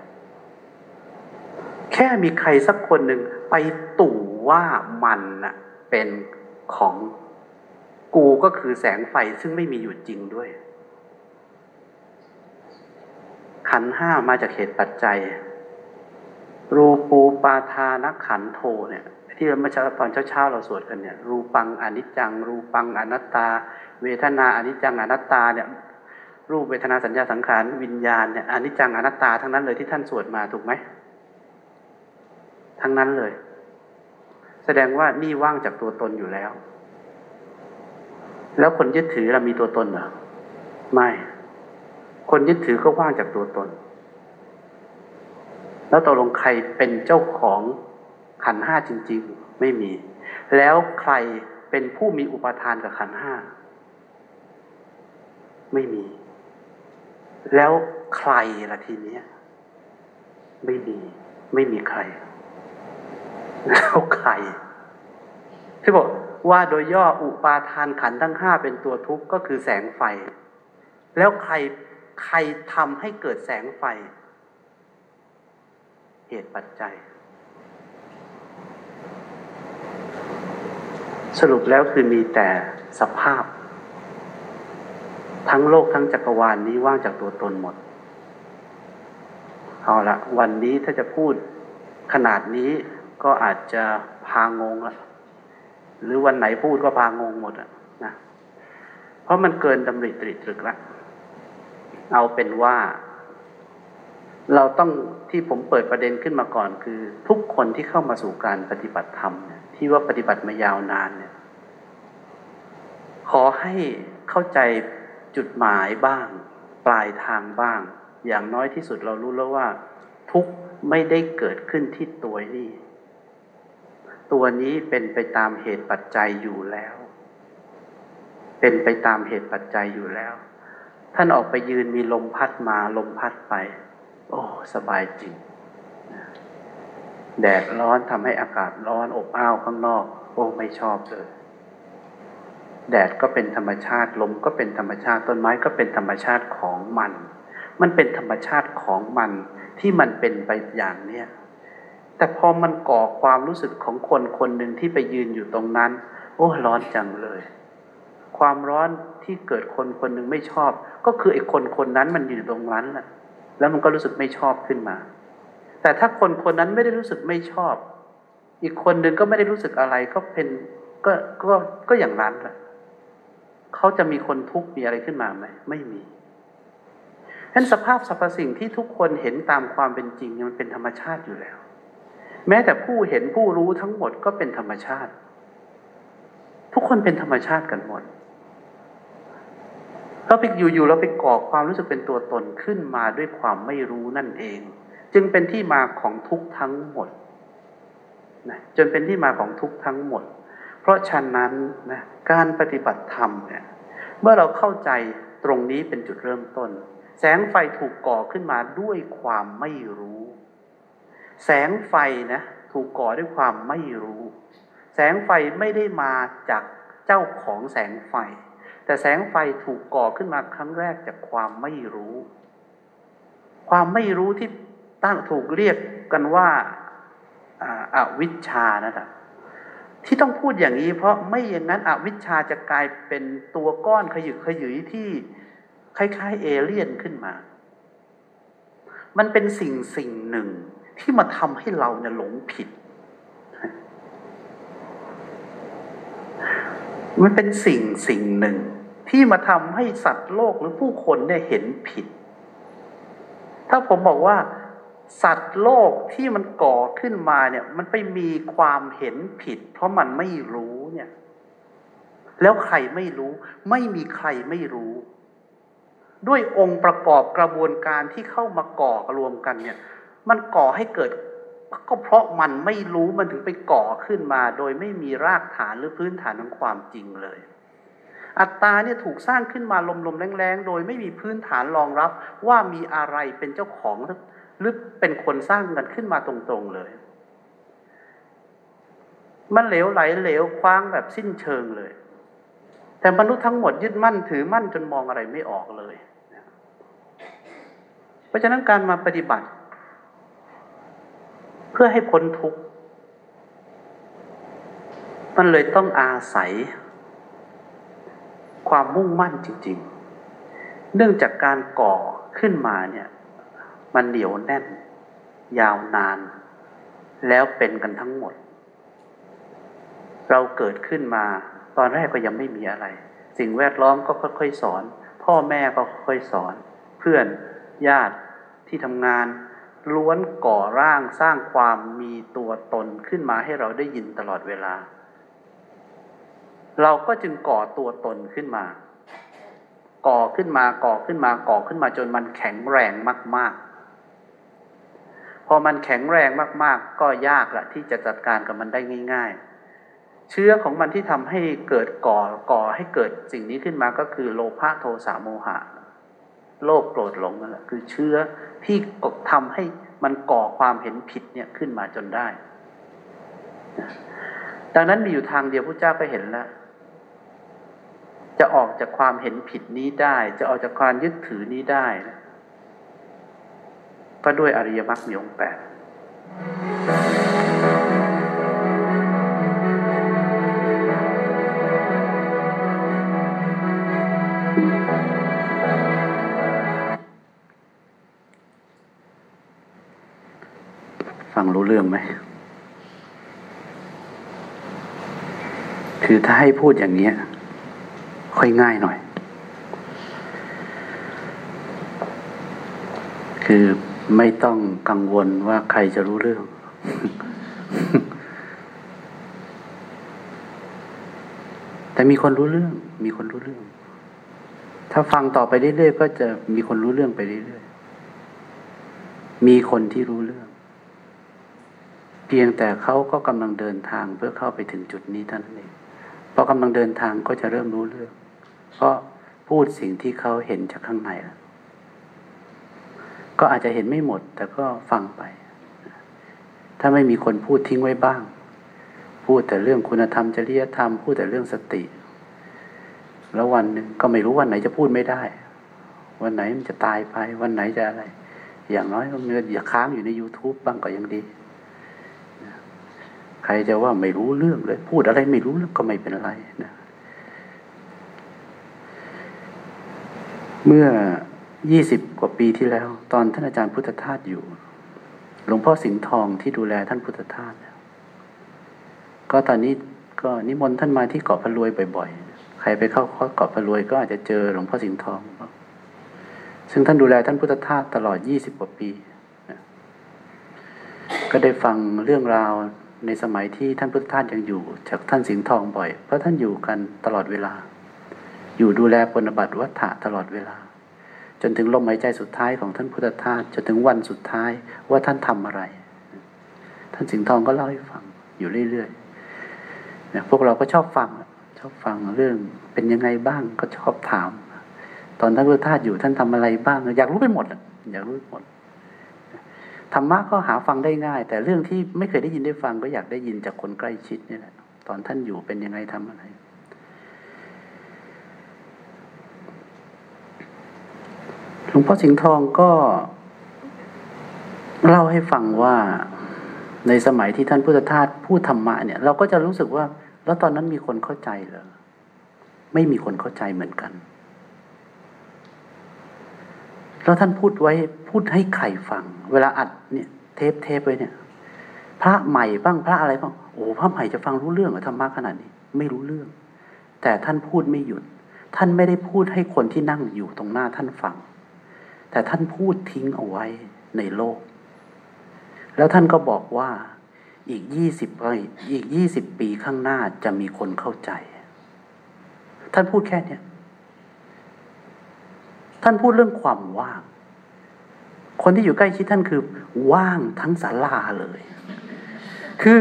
แค่มีใครสักคนหนึ่งไปตู่ว่ามันนะเป็นของ กูก็คือแสงไฟซึ่งไม่มีอยู่จริงด้วย ขันห้ามาจากเหตุปัจจัย รูปูปาทานขันโทเนี่ย ที่เราเมื่อตอนเช้าๆเราสวดกันเนี่ย รูปังอนิจจัง รูปังอนัตตา เวทนาอนิจจังอนัตตาเนี่ยรูปเวทนาสัญญาสังขารวิญญาณเนี่ยอนิจจังอนัตตาทั้งนั้นเลยที่ท่านสวดมาถูกไหมทั้งนั้นเลย แสดงว่านี่ว่างจากตัวตนอยู่แล้ว แล้วคนยึดถือเรามีตัวตนเหรอไม่ คนยึดถือก็ว่างจากตัวตน แล้วตกลงใครเป็นเจ้าของขันห้าจริง ๆ ไม่มี แล้วใครเป็นผู้มีอุปทานกับขันห้า ไม่มี แล้วใครล่ะทีเนี้ย ไม่มี ไม่มีใคร แล้วใครที่บอก ว่าโดยย่ออุปาทานขันทั้งห้าเป็นตัวทุกข์ก็คือแสงไฟ แล้วใครใครทำให้เกิดแสงไฟ เหตุปัจจัย สรุปแล้วคือมีแต่สภาพ ทั้งโลกทั้งจักรวาลนนี้ว่างจากตัวตนหมด เอาละวันนี้ถ้าจะพูดขนาดนี้ก็อาจจะพางงละ หรือวันไหนพูดก็พางงหมดอะนะเพราะมันเกินดำริตริตรึกละเอาเป็นว่า เราต้องที่ผมเปิดประเด็นขึ้นมาก่อนคือ ทุกคนที่เข้ามาสู่การปฏิบัติธรรมเนี่ยที่ว่าปฏิบัติมายาวนานเนี่ย ขอให้เข้าใจจุดหมายบ้าง ปลายทางบ้าง อย่างน้อยที่สุดเรารู้แล้วว่า ทุกไม่ได้เกิดขึ้นที่ตัวนี้ ตัวนี้เป็นไปตามเหตุปัจจัยอยู่แล้ว เป็นไปตามเหตุปัจจัยอยู่แล้ว ท่านออกไปยืนมีลมพัดมาลมพัดไป โอ้สบายจริง แดดร้อนทำให้อากาศร้อนอบอ้าวข้างนอก โอ้ไม่ชอบเลยแดดก็เป็นธรรมชาติลมก็เป็นธรรมชาติต้นไม้ก็เป็นธรรมชาติของมัน มันเป็นธรรมชาติของมันที่มันเป็นไปอย่างเนี้ย แต่พอมันก่อความรู้สึกของคนคนหนึ่งที่ไปยืนอยู่ตรงนั้น โอ้ร้อนจังเลย ความร้อนที่เกิดคนคนหนึ่งไม่ชอบ ก็คือไอ้คนคนนั้นมันอยู่ตรงนั้นแหละแล้วมันก็รู้สึกไม่ชอบขึ้นมา แต่ถ้าคนคนนั้นไม่ได้รู้สึกไม่ชอบ อีกคนหนึ่งก็ไม่ได้รู้สึกอะไรก็เป็นก็ก็ก็อย่างนั้นแหละเขาจะมีคนทุกข์มีอะไรขึ้นมาไหมไม่มีฉะนั้นสภาพสรรพสิ่งที่ทุกคนเห็นตามความเป็นจริงมันเป็นธรรมชาติอยู่แล้ว แม้แต่ผู้เห็นผู้รู้ทั้งหมดก็เป็นธรรมชาติ ทุกคนเป็นธรรมชาติกันหมดเราไปอยู่ๆเราไปก่อความรู้สึกเป็นตัวตนขึ้นมาด้วยความไม่รู้นั่นเอง จึงเป็นที่มาของทุกทั้งหมดนะจนเป็นที่มาของทุกทั้งหมด เพราะฉะนั้นนะการปฏิบัติธรรมเนี่ยเมื่อเราเข้าใจตรงนี้เป็นจุดเริ่มต้น แสงไฟถูกก่อขึ้นมาด้วยความไม่รู้ แสงไฟนะถูกก่อด้วยความไม่รู้ แสงไฟไม่ได้มาจากเจ้าของแสงไฟ แต่แสงไฟถูกก่อขึ้นมาครั้งแรกจากความไม่รู้ ความไม่รู้ที่ตั้งถูกเรียกกันว่าอาวิชชานะครับที่ต้องพูดอย่างนี้ เพราะไม่อย่างนั้นอวิชชาจะกลายเป็นตัวก้อนขยึกขยืยที่คล้ายๆเอเลี่ยนขึ้นมา มันเป็นสิ่งสิ่งหนึ่ง ที่มาทำให้เราเนี่ยหลงผิด มันเป็นสิ่งสิ่งหนึ่ง ที่มาทำให้สัตว์โลกหรือผู้คนเนี่ยเห็นผิด ถ้าผมบอกว่าสัตว์โลกที่มันก่อขึ้นมาเนี่ย มันไปมีความเห็นผิด เพราะมันไม่รู้เนี่ย แล้วใครไม่รู้ ไม่มีใครไม่รู้ ด้วยองค์ประกอบกระบวนการที่เข้ามาก่อรวมกันเนี่ย มันก่อให้เกิด ก็เพราะมันไม่รู้มันถึงไปก่อขึ้นมา โดยไม่มีรากฐานหรือพื้นฐานของความจริงเลย อัตตาเนี่ยถูกสร้างขึ้นมาลมๆแรงๆ โดยไม่มีพื้นฐานรองรับว่ามีอะไรเป็นเจ้าของหรือเป็นคนสร้างกันขึ้นมาตรงๆเลย มันเหลวไหลเหลวคว้างแบบสิ้นเชิงเลย แต่มนุษย์ทั้งหมดยึดมั่นถือมั่นจนมองอะไรไม่ออกเลย เพราะฉะนั้นการมาปฏิบัติ พื่อให้พ้นทุกข์ มันเลยต้องอาศัย ความมุ่งมั่นจริง ๆ เนื่องจากการก่อขึ้นมาเนี่ย มันเหนียวแน่น ยาวนาน แล้วเป็นกันทั้งหมด เราเกิดขึ้นมา ตอนแรกก็ยังไม่มีอะไร สิ่งแวดล้อมก็ค่อย ๆ สอน พ่อแม่ก็ค่อยๆสอน เพื่อนญาติที่ทำงาน ล้วนก่อร่างสร้างความมีตัวตนขึ้นมาให้เราได้ยินตลอดเวลา เราก็จึงก่อตัวตนขึ้นมา ก่อขึ้นมาก่อขึ้นมาก่อขึ้นมาจนมันแข็งแรงมาก ๆ พอมันแข็งแรงมาก ๆ ก็ยากละที่จะจัดการกับมันได้ง่าย ๆ เชื้อของมันที่ทำให้เกิดก่อก่อให้เกิดสิ่งนี้ขึ้นมาก็คือโลภะโทสะโมหะ โลภโกรธหลงนั่นแหละคือเชื้อที่ทำให้มันก่อความเห็นผิดเนี่ยขึ้นมาจนได้ ดังนั้นมีอยู่ทางเดียวพระเจ้าก็เห็นแล้ว จะออกจากความเห็นผิดนี้ได้ จะออกจากความยึดถือนี้ได้นะก็ด้วยอริยมรรคมีองค์แปด เรื่องไหม คือถ้าให้พูดอย่างนี้ค่อยง่ายหน่อย คือไม่ต้องกังวลว่าใครจะรู้เรื่อง แต่มีคนรู้เรื่อง มีคนรู้เรื่อง ถ้าฟังต่อไปเรื่อยๆก็จะมีคนรู้เรื่องไปเรื่อยๆ มีคนที่รู้เรื่อง เพียงแต่เขาก็กำลังเดินทางเพื่อเข้าไปถึงจุดนี้ท่านเองพอกำลังเดินทางก็จะเริ่มรู้เรื่องเพราะพูดสิ่งที่เขาเห็นจากข้างในแล้วก็อาจจะเห็นไม่หมด แต่ก็ฟังไป ถ้าไม่มีคนพูดทิ้งไว้บ้าง พูดแต่เรื่องคุณธรรมจริยธรรม พูดแต่เรื่องสติ แล้ววันหนึ่งก็ไม่รู้วันไหนจะพูดไม่ได้ วันไหนมันจะตายไป วันไหนจะอะไร อย่างน้อยก็มีอย่าค้างอยู่ใน YouTube บ้างก็ยังดี ใครจะว่าไม่รู้เรื่องเลย พูดอะไรไม่รู้เรื่องก็ไม่เป็นไรนะเมื่อยี่สิบกว่าปีที่แล้ว ตอนท่านอาจารย์พุทธทาสอยู่ หลวงพ่อสิงห์ทองที่ดูแลท่านพุทธทาสก็ตอนนี้ก็นิมนต์ท่านมาที่เกาะพะรวยบ่อยๆ ใครไปเข้าเกาะพะรวยก็อาจจะเจอหลวงพ่อสิงห์ทอง ซึ่งท่านดูแลท่านพุทธทาสตลอดยี่สิบกว่าปี ก็ได้ฟังเรื่องราว ในสมัยที่ท่านพุทธทาสยังอยู่ จากท่านสิงห์ทองบ่อย เพราะท่านอยู่กันตลอดเวลา อยู่ดูแลปนบัติวัฏฏะตลอดเวลา จนถึงลมหายใจสุดท้ายของท่านพุทธทาสจนถึงวันสุดท้ายว่าท่านทำอะไร ท่านสิงห์ทองก็เล่าให้ฟังอยู่เรื่อยๆเนี่ยพวกเราก็ชอบฟังชอบฟังเรื่องเป็นยังไงบ้างก็ชอบถาม ตอนท่านพุทธทาสอยู่ท่านทำอะไรบ้าง อยากรู้ไปหมดอยากรู้หมด ธรรมะก็หาฟังได้ง่าย แต่เรื่องที่ไม่เคยได้ยินได้ฟังก็อยากได้ยินจากคนใกล้ชิดนี่แหละตอนท่านอยู่เป็นยังไงทำอะไร หลวงพ่อสิงห์ทองก็ เล่าให้ฟังว่าในสมัยที่ท่านพุทธทาสพูดธรรมะเนี่ย เราก็จะรู้สึกว่า แล้วตอนนั้นมีคนเข้าใจเหรอไม่มีคนเข้าใจเหมือนกัน แล้วท่านพูดไว้พูดให้ใครฟัง เวลาอัดเนี่ยเทปเทปไว้เนี่ย พระใหม่บ้างพระอะไรบ้างโอ้พระใหม่จะฟังรู้เรื่องหรือธรรมะขนาดนี้ ไม่รู้เรื่อง แต่ท่านพูดไม่หยุด ท่านไม่ได้พูดให้คนที่นั่งอยู่ตรงหน้าท่านฟัง แต่ท่านพูดทิ้งเอาไว้ในโลก แล้วท่านก็บอกว่าอีกยี่สิบปีอีกยี่สิบปีข้างหน้าจะมีคนเข้าใจ ท่านพูดแค่เนี้ย ท่านพูดเรื่องความว่าง คนที่อยู่ใกล้ชิดท่านคือ ว่างทั้งศาลาเลย คือ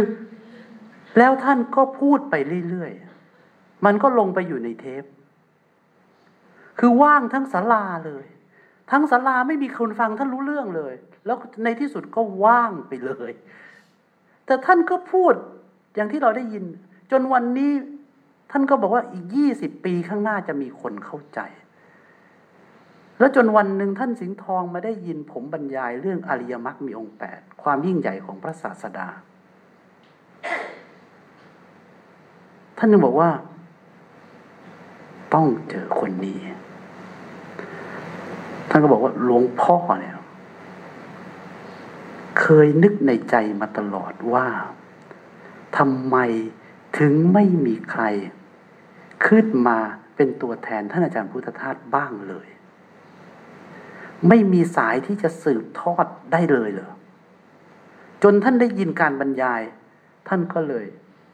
แล้วท่านก็พูดไปเรื่อยๆ มันก็ลงไปอยู่ในเทป คือว่างทั้งศาลาเลย ทั้งศาลาไม่มีคนฟังท่านรู้เรื่องเลย แล้วในที่สุดก็ว่างไปเลย แต่ท่านก็พูดอย่างที่เราได้ยิน จนวันนี้ท่านก็บอกว่าอีกยี่สิบปีข้างหน้าจะมีคนเข้าใจ แล้วจนวันหนึ่งท่านสิงห์ทองมาได้ยินผมบรรยายเรื่องอริยมรรคมีองค์แปดความยิ่งใหญ่ของพระศาสดา ท่านยังบอกว่า ต้องเจอคนนี้ ท่านก็บอกว่าหลวงพ่อเนี่ย เคยนึกในใจมาตลอดว่าทำไมถึงไม่มีใคร ขึ้นมาเป็นตัวแทนท่านอาจารย์พุทธทาสบ้างเลย ไม่มีสายที่จะสืบทอดได้เลยเหรอจนท่านได้ยินการบรรยาย ท่านก็เลย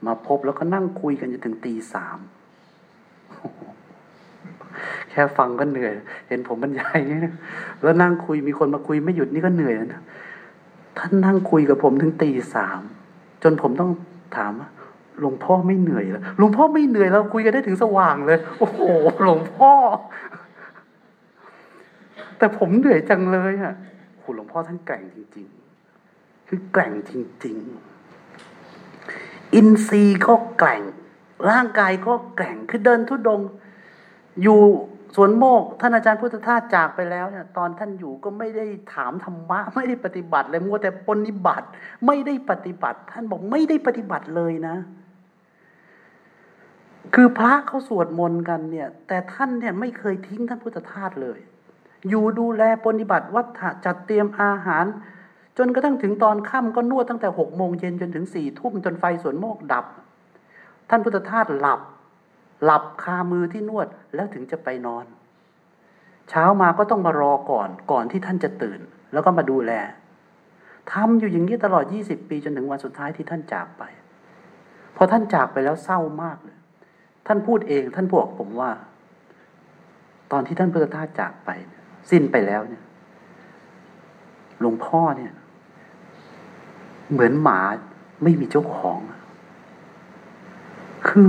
มาพบแล้วก็นั่งคุยกันจนถึงตีสามแค่ฟังก็เหนื่อย เห็นผมบรรยายนี้นะแล้วนั่งคุยมีคนมาคุยไม่หยุดนี่ก็เหนื่อยแล้วนะท่านนั่งคุยกับผมถึงตีสามจนผมต้องถามว่าหลวงพ่อไม่เหนื่อยแล้วหลวงพ่อไม่เหนื่อยแล้วคุยกันได้ถึงสว่างเลย โอ้โหหลวงพ่อ แต่ผมเหนื่อยจังเลยอะโหหลวงพ่อท่านแกร่งจริง ๆ คือแกร่งจริง ๆ อินทรีย์ก็แกร่ง ร่างกายก็แกร่ง คือเดินทุดง อยู่สวนโมก ท่านอาจารย์พุทธทาสจากไปแล้วเนี่ย ตอนท่านอยู่ก็ไม่ได้ถามธรรมะ ไม่ได้ปฏิบัติเลยมัวแต่ปฏิบัติ ไม่ได้ปฏิบัติ ท่านบอกไม่ได้ปฏิบัติเลยนะคือพระเขาสวดมนต์กันเนี่ย แต่ท่านเนี่ยไม่เคยทิ้งท่านพุทธทาสเลย อยู่ดูแลปฏิบัติวัฏจัดเตรียมอาหาร จนกระทั่งถึงตอนค่ำก็นวดตั้งแต่หกโมงเย็นจนถึงสี่ทุ่มจนไฟสวนโมกดับ ท่านพุทธทาสหลับ หลับคามือที่นวดแล้วถึงจะไปนอน เช้ามาก็ต้องมารอก่อนก่อนที่ท่านจะตื่น แล้วก็มาดูแลทำอยู่อย่างนี้ตลอดยี่สิบปีจนถึงวันสุดท้ายที่ท่านจากไป พอท่านจากไปแล้วเศร้ามากเลย ท่านพูดเองท่านบอกผมว่า ตอนที่ท่านพุทธทาสจากไป สิ้นไปแล้วเนี่ยหลวงพ่อเนี่ย เหมือนหมาไม่มีเจ้าของ คือ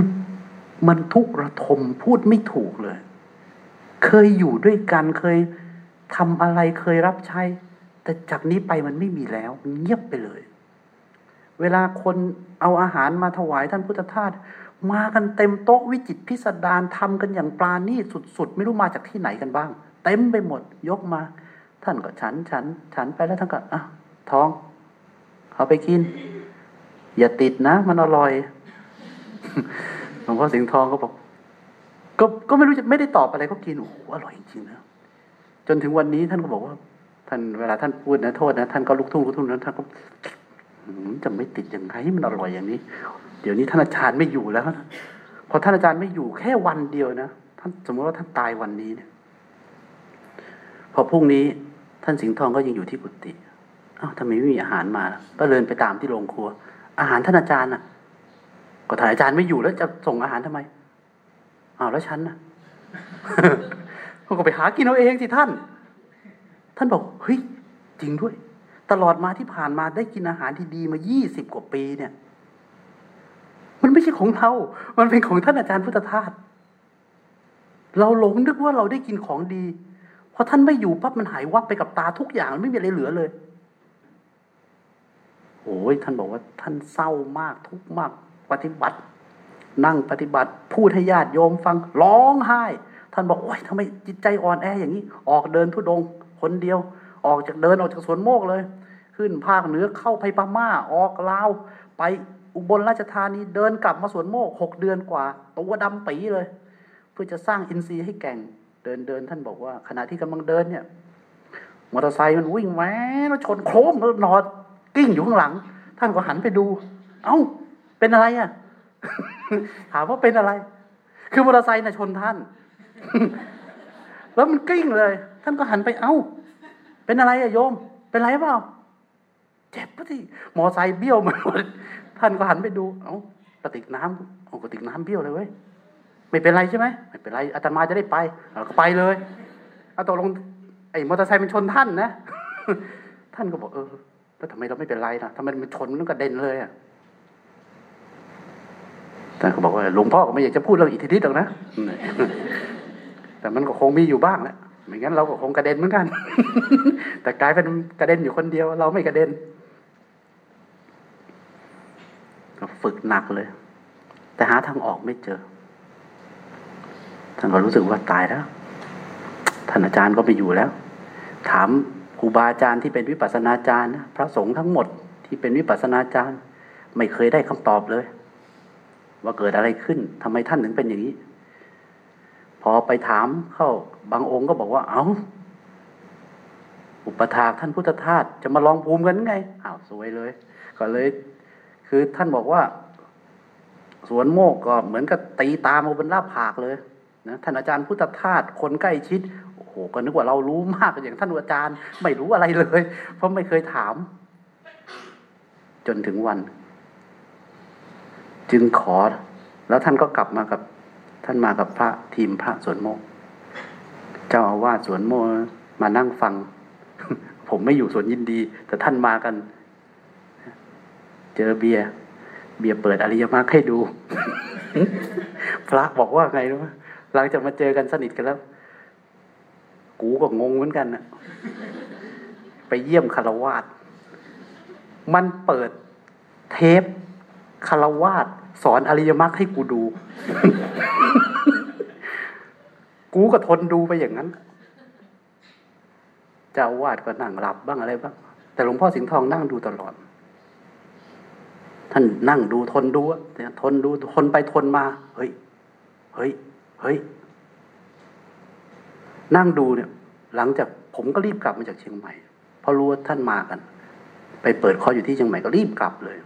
มันทุกระทมพูดไม่ถูกเลย เคยอยู่ด้วยกันเคยทำอะไรเคยรับใช้ แต่จากนี้ไปมันไม่มีแล้ว เงียบไปเลย เวลาคนเอาอาหารมาถวายท่านพุทธทาสมากันเต็มโต๊ะวิจิตพิสดารทำกันอย่างปราณีสุด ๆ ไม่รู้มาจากที่ไหนกันบ้าง เต็มไปหมด ยกมา ท่านก็ฉันฉัน ฉันไปแล้วท่านก็อะท้อง เอาไปกิน อย่าติดนะ มันอร่อยหลวงพ่อสิงห์ทองก็บอกก็ก็ไม่รู้จะไม่ได้ตอบอะไรก็กินโอ้โหอร่อยจริงๆนะจนถึงวันนี้ท่านก็บอกว่า ท่านเวลาท่านพูดนะโทษนะท่านก็ลุกทุ่งลุกทุ่งนั้นท่านก็จะไม่ติดยังไงมันอร่อยอย่างนี้ เดี๋ยวนี้ท่านอาจารย์ไม่อยู่แล้วพอท่านอาจารย์ไม่อยู่แค่วันเดียวนะท่านสมมติว่าท่านตายวันนี้เนี่ย พอพรุ่งนี้ท่านสิงห์ทองก็ยังอยู่ที่กุฏิอ้าวทำไมไม่มีอาหารมา ก็เดินไปตามที่โรงครัว อาหารท่านอาจารย์น่ะ ก็ถ่ายอาจารย์ไม่อยู่แล้วจะส่งอาหารทำไมอ้าวแล้วฉันน่ะก็ไปหากินเอาเองสิท่าน ท่านบอกเฮ้ยจริงด้วย ตลอดมาที่ผ่านมาได้กินอาหารที่ดีมายี่สิบกว่าปีเนี่ย มันไม่ใช่ของเรา มันเป็นของท่านอาจารย์พุทธทาส เราหลงนึกว่าเราได้กินของดี พอท่านไม่อยู่ปั๊บมันหายวับไปกับตาทุกอย่างไม่มีอะไรเหลือเลยโอ้ยท่านบอกว่าท่านเศร้ามากทุกมากปฏิบัติ นั่งปฏิบัติ พูดให้ญาติโยมฟังร้องไห้ ท่านบอกโอ้ยทำไมจิตใจอ่อนแออย่างนี้ ออกเดินทุดง คนเดียว ออกจากเดินออกจากสวนโมกเลย ขึ้นภาคเหนือเข้าไปพม่าออกลาว ไปอุบลราชธานีเดินกลับมาสวนโมกหกเดือนกว่าตัวดำปีเลย เพื่อจะสร้างอินทรีย์ให้แก่ง เดินเดินท่านบอกว่า ขณะที่กำลังเดินเนี่ยมอเตอร์ไซค์มันวิ่งแหวแล้วชนโครมแล้วนอนกิ้งอยู่ข้างหลัง ท่านก็หันไปดู เอ้า เป็นอะไรอะ ถามว่าเป็นอะไร คือมอเตอร์ไซค์น่ะชนท่าน แล้วมันกิ้งเลย ท่านก็หันไปเอ้า เป็นอะไรอะโยม เป็นไรเปล่า เจ็บปะที่มอไซค์เบี้ยวมาหมดท่านก็หันไปดู เอ้ากระติกน้ำเอากระติกน้ำเบี้ยวเลยเว้ย ไม่เป็นไรใช่ไหมไม่เป็นไรอาตมาจะได้ไปเราก็ไปเลยเอาตกลงไอ้มอเตอร์ไซค์มันชนท่านนะ ท่านก็บอกเออแล้วทำไมเราไม่เป็นไรนะทำไมมันชนมันกระเด็นเลยอะท่านก็บอกว่าหลวงพ่อก็ไม่อยากจะพูดเรื่องอิทธิฤทธิ์หรอกนะแต่มันก็คงมีอยู่บ้างแหละไม่งั้นเราก็คงกระเด็นเหมือนกัน แต่กลายเป็นกระเด็นอยู่คนเดียว เราไม่กระเด็นฝึกหนักเลย แต่หาทางออกไม่เจอ ท่านก็รู้สึกว่าตายแล้ว ท่านอาจารย์ก็ไปอยู่แล้ว ถามครูบาอาจารย์ที่เป็นวิปัสสนาจารย์นะพระสงฆ์ทั้งหมดที่เป็นวิปัสสนาจารย์ ไม่เคยได้คำตอบเลย ว่าเกิดอะไรขึ้นทำไมท่านถึงเป็นอย่างนี้ พอไปถามเข้าบางองค์ก็บอกว่า เอา้าอุปถากท่านพุทธทาสจะมาลองภูมิกันไงอ้าวสวยเลย ก็เลย คือท่านบอกว่า สวนโมกก็เหมือนกับตีตามาบนหน้าผากเลย นะท่านอาจารย์พุทธทาสคนใกล้ชิดโอ้โหก็นึกว่าเรารู้มากอย่างท่านอาจารย์ไม่รู้อะไรเลย เพราะไม่เคยถาม จนถึงวัน จึงขอ แล้วท่านก็กลับมากับ ท่านมากับพระทีมพระสวนโมก เจ้าอาวาสสวนโมกมานั่งฟัง ผมไม่อยู่สวนยินดี แต่ท่านมากัน เจอเบียร์เบียร์เปิดอริยมรรคให้ดู พระบอกว่าไงรู้ไหม หลังจากมาเจอกันสนิทกันแล้ว กูก็งงเหมือนกันนะไปเยี่ยมคารวาสมันเปิดเทปคารวาสสอนอริยมรรคให้กูดู กูก็ทนดูไปอย่างนั้นเจ้าอาวาดก็นั่งหลับบ้างอะไรบ้าง แต่หลวงพ่อสิงห์ทองนั่งดูตลอด ท่านนั่งดูทนดูอะทนดูทนไปทนมา เฮ้ย เฮ้ย เฮ้ย นั่งดูเนี่ย หลังจากผมก็รีบกลับมาจากเชียงใหม่เพราะรู้ว่าท่านมากัน ไปเปิดคอร์สอยู่ที่เชียงใหม่ก็รีบกลับเลย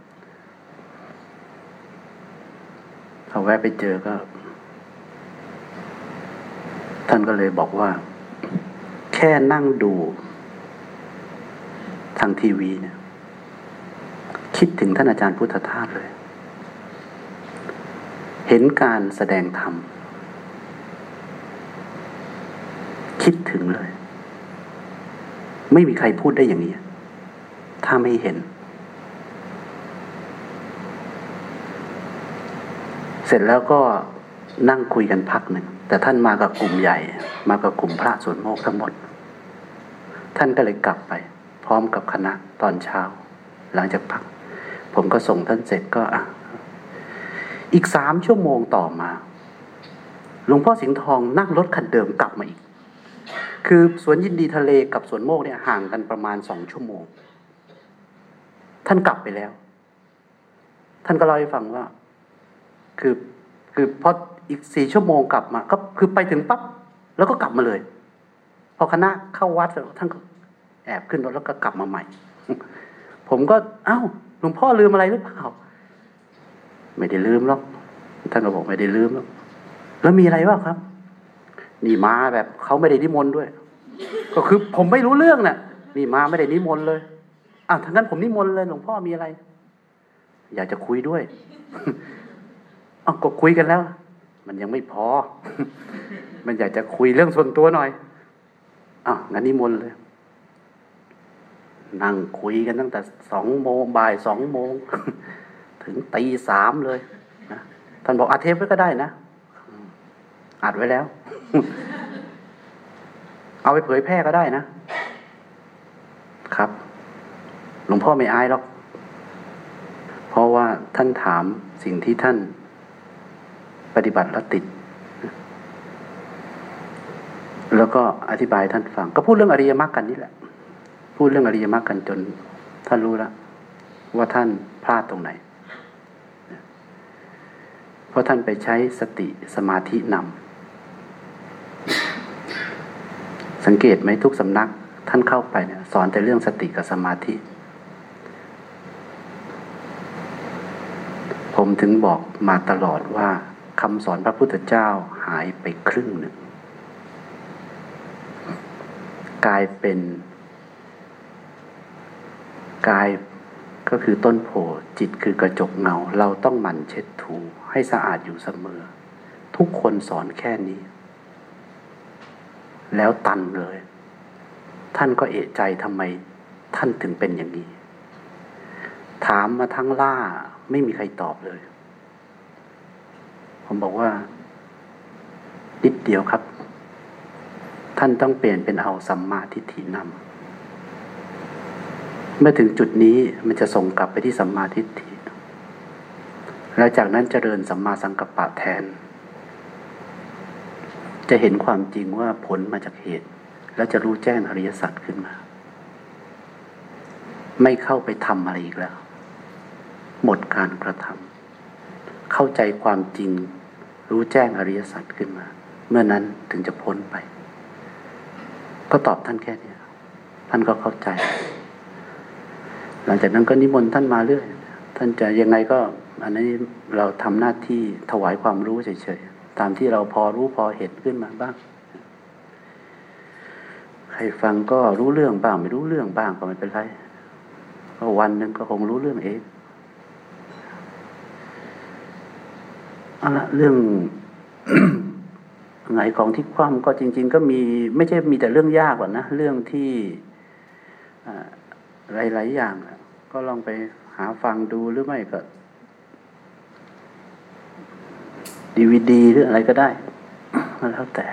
เขาแวะไปเจอก็ ท่านก็เลยบอกว่า แค่นั่งดูทางทีวีเนี่ย คิดถึงท่านอาจารย์พุทธทาสเลย เห็นการแสดงธรรม คิดถึงเลย ไม่มีใครพูดได้อย่างนี้ ถ้าไม่เห็น เสร็จแล้วก็นั่งคุยกันพักหนึ่ง แต่ท่านมากับกลุ่มใหญ่ มากับกลุ่มพระสวนโมกทั้งหมด ท่านก็เลยกลับไป พร้อมกับคณะตอนเช้า หลังจากพัก ผมก็ส่งท่านเสร็จก็อะอีกสามชั่วโมงต่อมา หลวงพ่อสิงห์ทองนั่งรถคันเดิมกลับมาอีก คือสวนยินดีทะเลกับสวนโมกเนี่ยห่างกันประมาณสองชั่วโมง ท่านกลับไปแล้ว ท่านก็เล่าให้ฟังว่า คือคือพออีกสี่ชั่วโมงกลับมา ก็คือไปถึงปั๊บแล้วก็กลับมาเลย พอคณะเข้าวัดท่านก็แอบขึ้นรถแล้วก็กลับมาใหม่ ผมก็เอ้าหลวงพ่อลืมอะไรหรือเปล่าไม่ได้ลืมหรอกท่านก็บอกไม่ได้ลืมหรอกแล้วมีอะไรบ้างครับ นี่มาแบบเขาไม่ได้นิมนต์ด้วย ก็คือผมไม่รู้เรื่องน่ะ นี่มาไม่ได้นิมนต์เลยอะทั้งนั้นผมนิมนต์เลยหลวงพ่อมีอะไร อยากจะคุยด้วยเอาก็คุยกันแล้ว มันยังไม่พอ มันอยากจะคุยเรื่องส่วนตัวหน่อยอ้าวงั้นนิมนต์เลย นั่งคุยกันตั้งแต่สองโมงบ่ายสองโมง ถึงตีสามเลยนะท่านบอกอัดเทปไว้ก็ได้นะอัดไว้แล้ว เอาไปเผยแพร่ก็ได้นะ ครับ หลวงพ่อไม่อายหรอก เพราะว่าท่านถามสิ่งที่ท่าน ปฏิบัติแล้วติด แล้วก็อธิบายท่านฟัง ก็พูดเรื่องอริยมรรคกันนี่แหละ พูดเรื่องอริยมรรคกันจน ท่านรู้แล้วว่าท่านพลาดตรงไหน เพราะท่านไปใช้สติสมาธินำ สังเกตไหมทุกสำนักท่านเข้าไปเนี่ยสอนแต่เรื่องสติกับสมาธิ ผมถึงบอกมาตลอดว่าคำสอนพระพุทธเจ้าหายไปครึ่งหนึ่ง กลายเป็นกายก็คือต้นโพจิตคือกระจกเงา เราต้องหมั่นเช็ดถูให้สะอาดอยู่เสมอ ทุกคนสอนแค่นี้ แล้วตันเลย ท่านก็เอะใจทำไมท่านถึงเป็นอย่างนี้ ถามมาทั้งล่าไม่มีใครตอบเลย ผมบอกว่านิดเดียวครับ ท่านต้องเปลี่ยนเป็นเอาสัมมาทิฏฐินำเมื่อถึงจุดนี้มันจะส่งกลับไปที่สัมมาทิฏฐิแล้วจากนั้นเจริญสัมมาสังกัปปะแทน จะเห็นความจริงว่าผลมาจากเหตุ แล้วจะรู้แจ้งอริยสัจขึ้นมา ไม่เข้าไปทำอะไรอีกแล้ว หมดการกระทำเข้าใจความจริง รู้แจ้งอริยสัจขึ้นมา เมื่อนั้นถึงจะพ้นไป ก็ตอบท่านแค่นี้ท่านก็เข้าใจ หลังจากนั้นก็นิมนต์ท่านมาเรื่อย ท่านจะยังไงก็ อันนี้เราทำหน้าที่ถวายความรู้เฉย ตามที่เราพอรู้พอเห็นขึ้นมาบ้าง ใครฟังก็รู้เรื่องบ้าง ไม่รู้เรื่องบ้างก็ไม่เป็นไรก็วันหนึ่งก็คงรู้เรื่องเองเอาละเรื่องไงของที่คว่ำก็จริง ๆ ก็มี ไม่ใช่มีแต่เรื่องยากหรอกนะ เรื่องที่หลายๆอย่างก็ลองไปหาฟังดูหรือไม่ก็ ดีวีดีหรืออะไรก็ได้แล้วแต่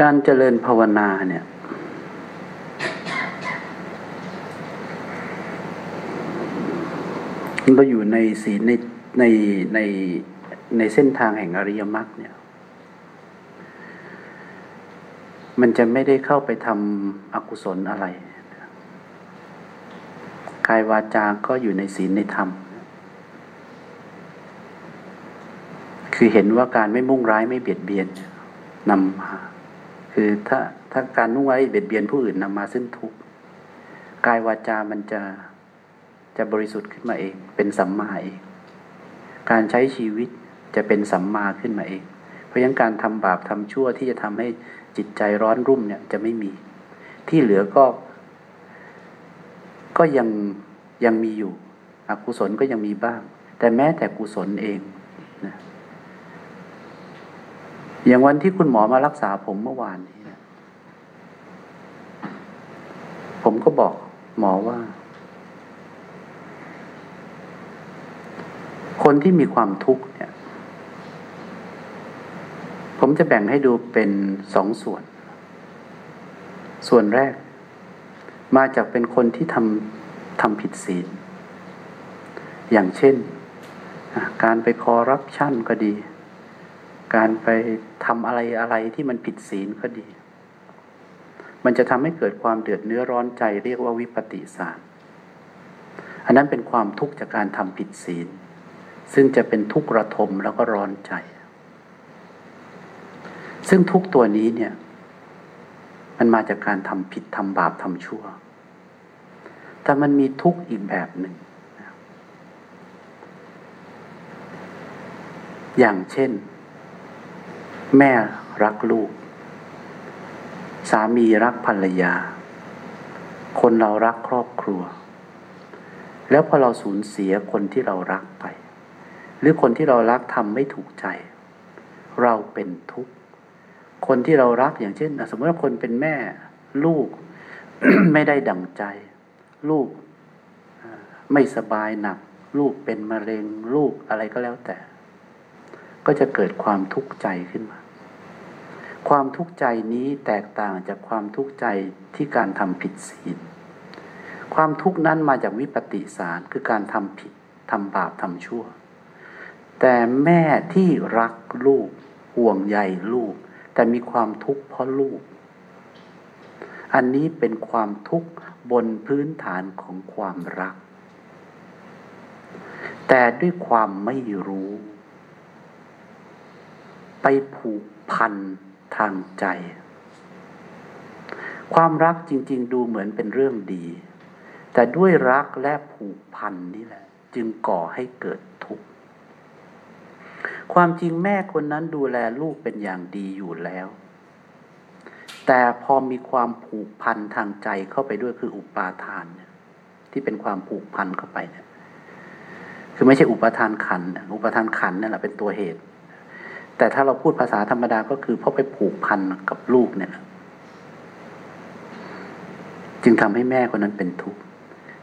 การเจริญภาวนาเนี่ย เราอยู่ในศีลในในในในเส้นทางแห่งอริยมรรคเนี่ย มันจะไม่ได้เข้าไปทำอกุศลอะไรกายวาจาก็อยู่ในศีลในธรรม คือเห็นว่าการไม่มุ่งร้ายไม่เบียดเบียนนำมาคือถ้าถ้าการนุ่งไว้เบียดเบียนผู้อื่นนำมาซึ่งทุกข์กายวาจามันจะ จะบริสุทธิ์ขึ้นมาเอง เป็นสัมมาเอง การใช้ชีวิตจะเป็นสัมมาขึ้นมาเอง เพราะฉะนั้นการทำบาปทำชั่วที่จะทำให้จิตใจร้อนรุ่มเนี่ยจะไม่มี ที่เหลือก็ ก็ยังยังมีอยู่ อกุศลก็ยังมีบ้าง แต่แม้แต่กุศลเองนะอย่างวันที่คุณหมอมารักษาผมเมื่อวานนี้นะผมก็บอกหมอว่า คนที่มีความทุกข์เนี่ย ผมจะแบ่งให้ดูเป็นสองส่วน ส่วนแรก มาจากเป็นคนที่ทำทำผิดศีล อย่างเช่น การไปคอรับชั่นก็ดี การไปทำอะไรอะไรที่มันผิดศีลก็ดี มันจะทำให้เกิดความเดือดเนื้อร้อนใจเรียกว่าวิปติสารอันนั้นเป็นความทุกข์จากการทำผิดศีล ซึ่งจะเป็นทุกข์ระทมแล้วก็ร้อนใจ ซึ่งทุกตัวนี้เนี่ย มันมาจากการทำผิดทำบาปทำชั่ว แต่มันมีทุกข์อีกแบบหนึ่ง อย่างเช่น แม่รักลูก สามีรักภรรยา คนเรารักครอบครัว แล้วพอเราสูญเสียคนที่เรารักไป หรือคนที่เรารักทำไม่ถูกใจ เราเป็นทุกข์ คนที่เรารักอย่างเช่น สมมติว่าคนเป็นแม่ลูก ไม่ได้ดั่งใจ ลูกไม่สบายหนัก ลูกเป็นมะเร็งลูกอะไรก็แล้วแต่ ก็จะเกิดความทุกข์ใจขึ้นมา ความทุกข์ใจนี้แตกต่างจากความทุกข์ใจที่การทำผิดศีลความทุกข์นั้นมาจากวิปติสารคือการทำผิดทำบาปทำชั่ว แต่แม่ที่รักลูกห่วงใยลูก แต่มีความทุกข์เพราะลูก อันนี้เป็นความทุกข์บนพื้นฐานของความรัก แต่ด้วยความไม่รู้ ไปผูกพันทางใจ ความรักจริง ๆ ดูเหมือนเป็นเรื่องดี แต่ด้วยรักและผูกพันนี่แหละ จึงก่อให้เกิด ความจริงแม่คนนั้นดูแลลูกเป็นอย่างดีอยู่แล้ว แต่พอมีความผูกพันทางใจเข้าไปด้วยคืออุปาทานเนี่ยที่เป็นความผูกพันเข้าไปเนี่ยคือไม่ใช่อุปาทานขัน อุปาทานขันนั่นแหละเป็นตัวเหตุ แต่ถ้าเราพูดภาษาธรรมดาก็คือเพราะไปผูกพันกับลูกเนี่ย จึงทำให้แม่คนนั้นเป็นทุกข์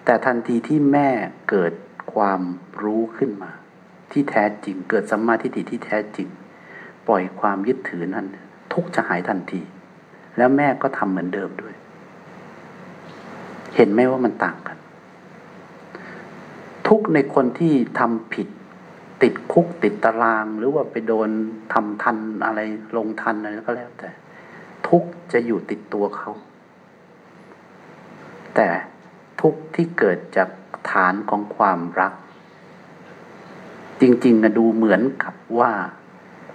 แต่ทันทีที่แม่เกิดความรู้ขึ้นมา ที่แท้จริง เกิดสัมมาทิฏฐิที่แท้จริง ปล่อยความยึดถือนั้น ทุกจะหายทันที แล้วแม่ก็ทำเหมือนเดิมด้วย เห็นไหมว่ามันต่างกัน ทุกในคนที่ทำผิด ติดคุกติดตาราง หรือว่าไปโดนทำทันอะไรลงทันอะไรก็แล้วแต่ ทุกจะอยู่ติดตัวเขา แต่ทุกที่เกิดจากฐานของความรัก จริง ๆนะดูเหมือนกับว่า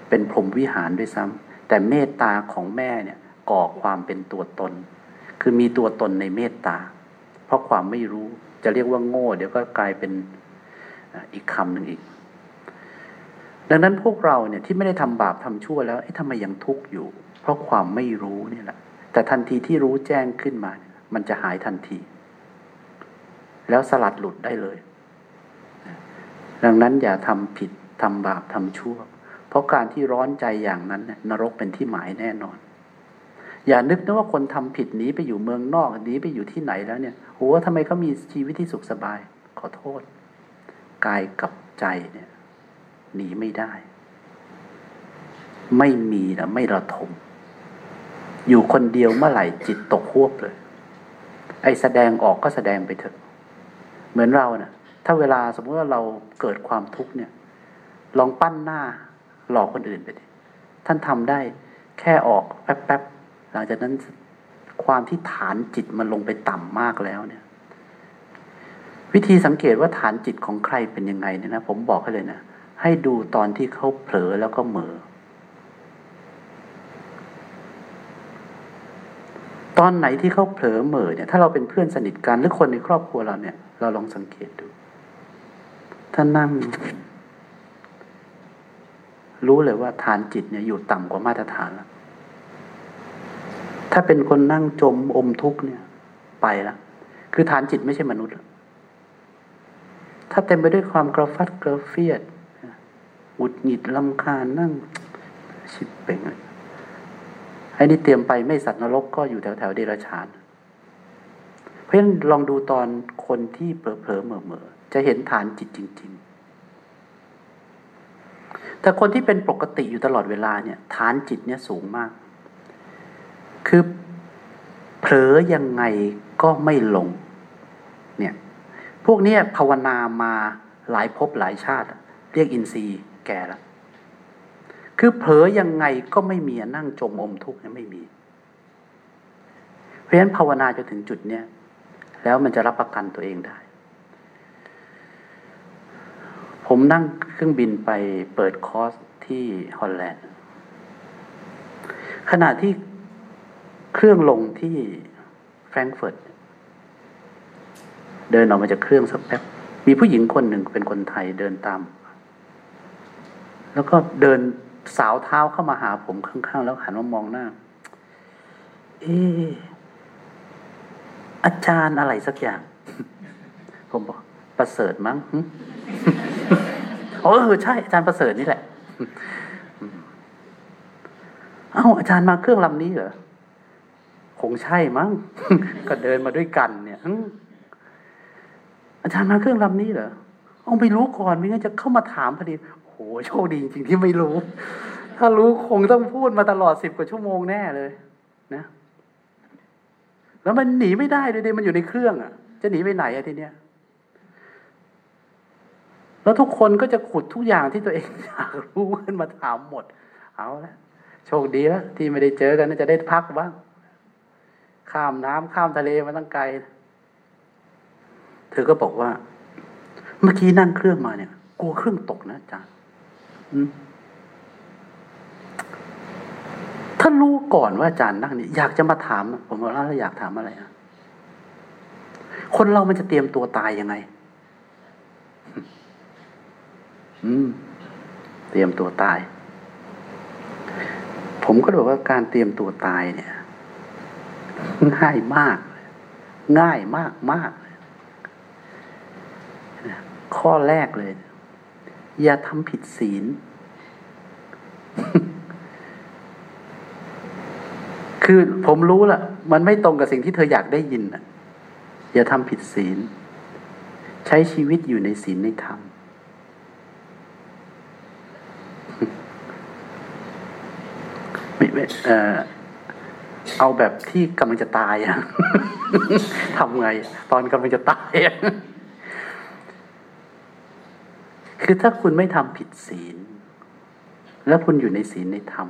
เป็นพรหมวิหารด้วยซ้ำแต่เมตตาของแม่เนี่ยก่อความเป็นตัวตน คือมีตัวตนในเมตตา เพราะความไม่รู้จะเรียกว่าโง่ เดี๋ยวก็กลายเป็นอีกคำหนึ่งอีก ดังนั้นพวกเราเนี่ยที่ไม่ได้ทำบาปทำชั่วแล้วทำไมยังทุกข์อยู่ เพราะความไม่รู้นี่แหละ แต่ทันทีที่รู้แจ้งขึ้นมา มันจะหายทันที แล้วสลัดหลุดได้เลย ดังนั้นอย่าทำผิดทำบาปทำชั่ว เพราะการที่ร้อนใจอย่างนั้นนรกเป็นที่หมายแน่นอน อย่านึกนะว่าคนทำผิดหนีไปอยู่เมืองนอกหนีไปอยู่ที่ไหนแล้วเนี่ยโหทำไมเขามีชีวิตที่สุขสบาย ขอโทษ กายกับใจเนี่ยหนีไม่ได้ ไม่มีนะไม่ระทม อยู่คนเดียวเมื่อไหร่จิตตกหวบเลย ไอแสดงออกก็แสดงไปเถอะ เหมือนเรานะ่ะ ถ้าเวลาสมมติว่าเราเกิดความทุกข์เนี่ย ลองปั้นหน้าหลอกคนอื่นไปดิท่านทำได้แค่ออกแป๊บๆหลังจากนั้นความที่ฐานจิตมันลงไปต่ำมากแล้วเนี่ย วิธีสังเกตว่าฐานจิตของใครเป็นยังไงเนี่ยนะผมบอกให้เลยนะให้ดูตอนที่เขาเผลอแล้วก็เหม่อตอนไหนที่เขาเผลอเหม่อเนี่ย ถ้าเราเป็นเพื่อนสนิทกันหรือคนในครอบครัวเราเนี่ย เราลองสังเกตดู ถ้านั่ง รู้เลยว่าฐานจิตเนี่ยอยู่ต่ำกว่ามาตรฐานแล้ว ถ้าเป็นคนนั่งจมอมทุกข์เนี่ย ไปแล้วคือฐานจิตไม่ใช่มนุษย์ ถ้าเต็มไปด้วยความกระฟัดกระเฟียดอุดหงิดลำคาญนั่ง ชิบเป่งเลยไอ้นี่เตรียมไปไม่สัตว์นรกก็อยู่แถวแถวเดรัจฉาน เพราะฉะนั้นลองดูตอนคนที่เผลอเผลอเหม่อเม่อ จะเห็นฐานจิตจริง ๆ แต่คนที่เป็นปกติอยู่ตลอดเวลาเนี่ย ฐานจิตเนี่ยสูงมาก คือเผลอยังไงก็ไม่ลง เนี่ย พวกนี้ภาวนามาหลายภพหลายชาติ เรียกอินทรีย์แก่แล้วคือเผลอยังไงก็ไม่มีนั่งจมอมทุกข์เนี่ยไม่มี เพราะฉะนั้นภาวนาจนถึงจุดเนี้ยแล้วมันจะรับประกันตัวเองได้ ผมนั่งเครื่องบินไปเปิดคอร์สที่ฮอลแลนด์ ขณะที่เครื่องลงที่แฟรงก์เฟิร์ตเดินออกมาจากเครื่องสักแป๊บ มีผู้หญิงคนหนึ่งเป็นคนไทยเดินตาม แล้วก็เดินสาวเท้าเข้ามาหาผมข้างๆ แล้วหันมามองหน้า เอออาจารย์อะไรสักอย่าง ผมบอก ประเสริฐมั้ง เออใช่อาจารย์ประเสริฐนี่แหละเอ้าอาจารย์มาเครื่องลำนี้เหรอคงใช่มั้งก็เดินมาด้วยกัน เนี่ยอาจารย์มาเครื่องลำนี้เหรอเอาไม่รู้ก่อนไม่งั้นจะเข้ามาถามพอดีโหโชคดีจริงที่ไม่รู้ ถ้ารู้คงต้องพูดมาตลอดสิบกว่าชั่วโมงแน่เลย นะ แล้วมันหนีไม่ได้เลยมันอยู่ในเครื่องอะ จะหนีไปไหนอะทีเนี้ย แล้วทุกคนก็จะขุดทุกอย่างที่ตัวเองอยากรู้ขึ้นมาถามหมด เอาละโชคดีแล้วที่ไม่ได้เจอกันจะได้พักบ้างข้ามน้ำข้ามทะเลมาตั้งไกล เธอก็บอกว่า เมื่อกี้นั่งเครื่องมาเนี่ย กลัวเครื่องตกนะอาจารย์ถ้ารู้ก่อนว่าอาจารย์นั่งนี่อยากจะมาถาม ผมว่าเราอยากถามอะไรอะคนเรามันจะเตรียมตัวตายยังไง อืม เตรียมตัวตาย ผมก็บอกว่าการเตรียมตัวตายเนี่ย ง่ายมาก ง่ายมากมากข้อแรกเลย อย่าทำผิดศีล คือผมรู้ละมันไม่ตรงกับสิ่งที่เธออยากได้ยินอะ อย่าทำผิดศีล ใช้ชีวิตอยู่ในศีลในธรรม ไม่ไม่เออเอาแบบที่กำลังจะตายอะทำไง ตอนกำลังจะตายอะคคือถ้าคุณไม่ทำผิดศีล แล้วคุณอยู่ในศีลในธรรม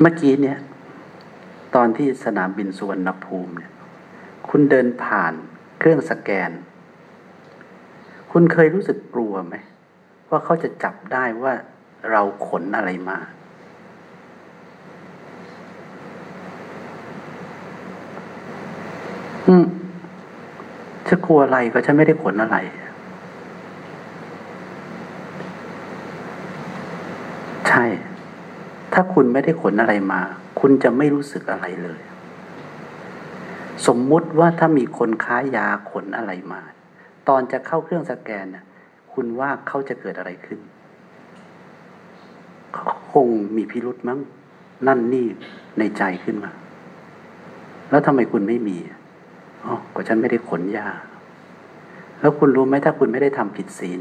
เมื่อกี้เนี่ย ตอนที่สนามบินสุวรรณภูมิเนี่ย คุณเดินผ่านเครื่องสแกน คุณเคยรู้สึกกลัวไหมว่าเขาจะจับได้ว่า เราขนอะไรมา อืมจะกลัวอะไรก็ฉันไม่ได้ขนอะไร ใช่ ถ้าคุณไม่ได้ขนอะไรมา คุณจะไม่รู้สึกอะไรเลย สมมุติว่าถ้ามีคนค้ายาขนอะไรมา ตอนจะเข้าเครื่องสแกนน่ะคุณว่าเขาจะเกิดอะไรขึ้น คงมีพิรุษมั้ง นั่นนี่ในใจขึ้นมา แล้วทำไมคุณไม่มีอ๋อก็ฉันไม่ได้ขนยา แล้วคุณรู้ไหมถ้าคุณไม่ได้ทำผิดศีล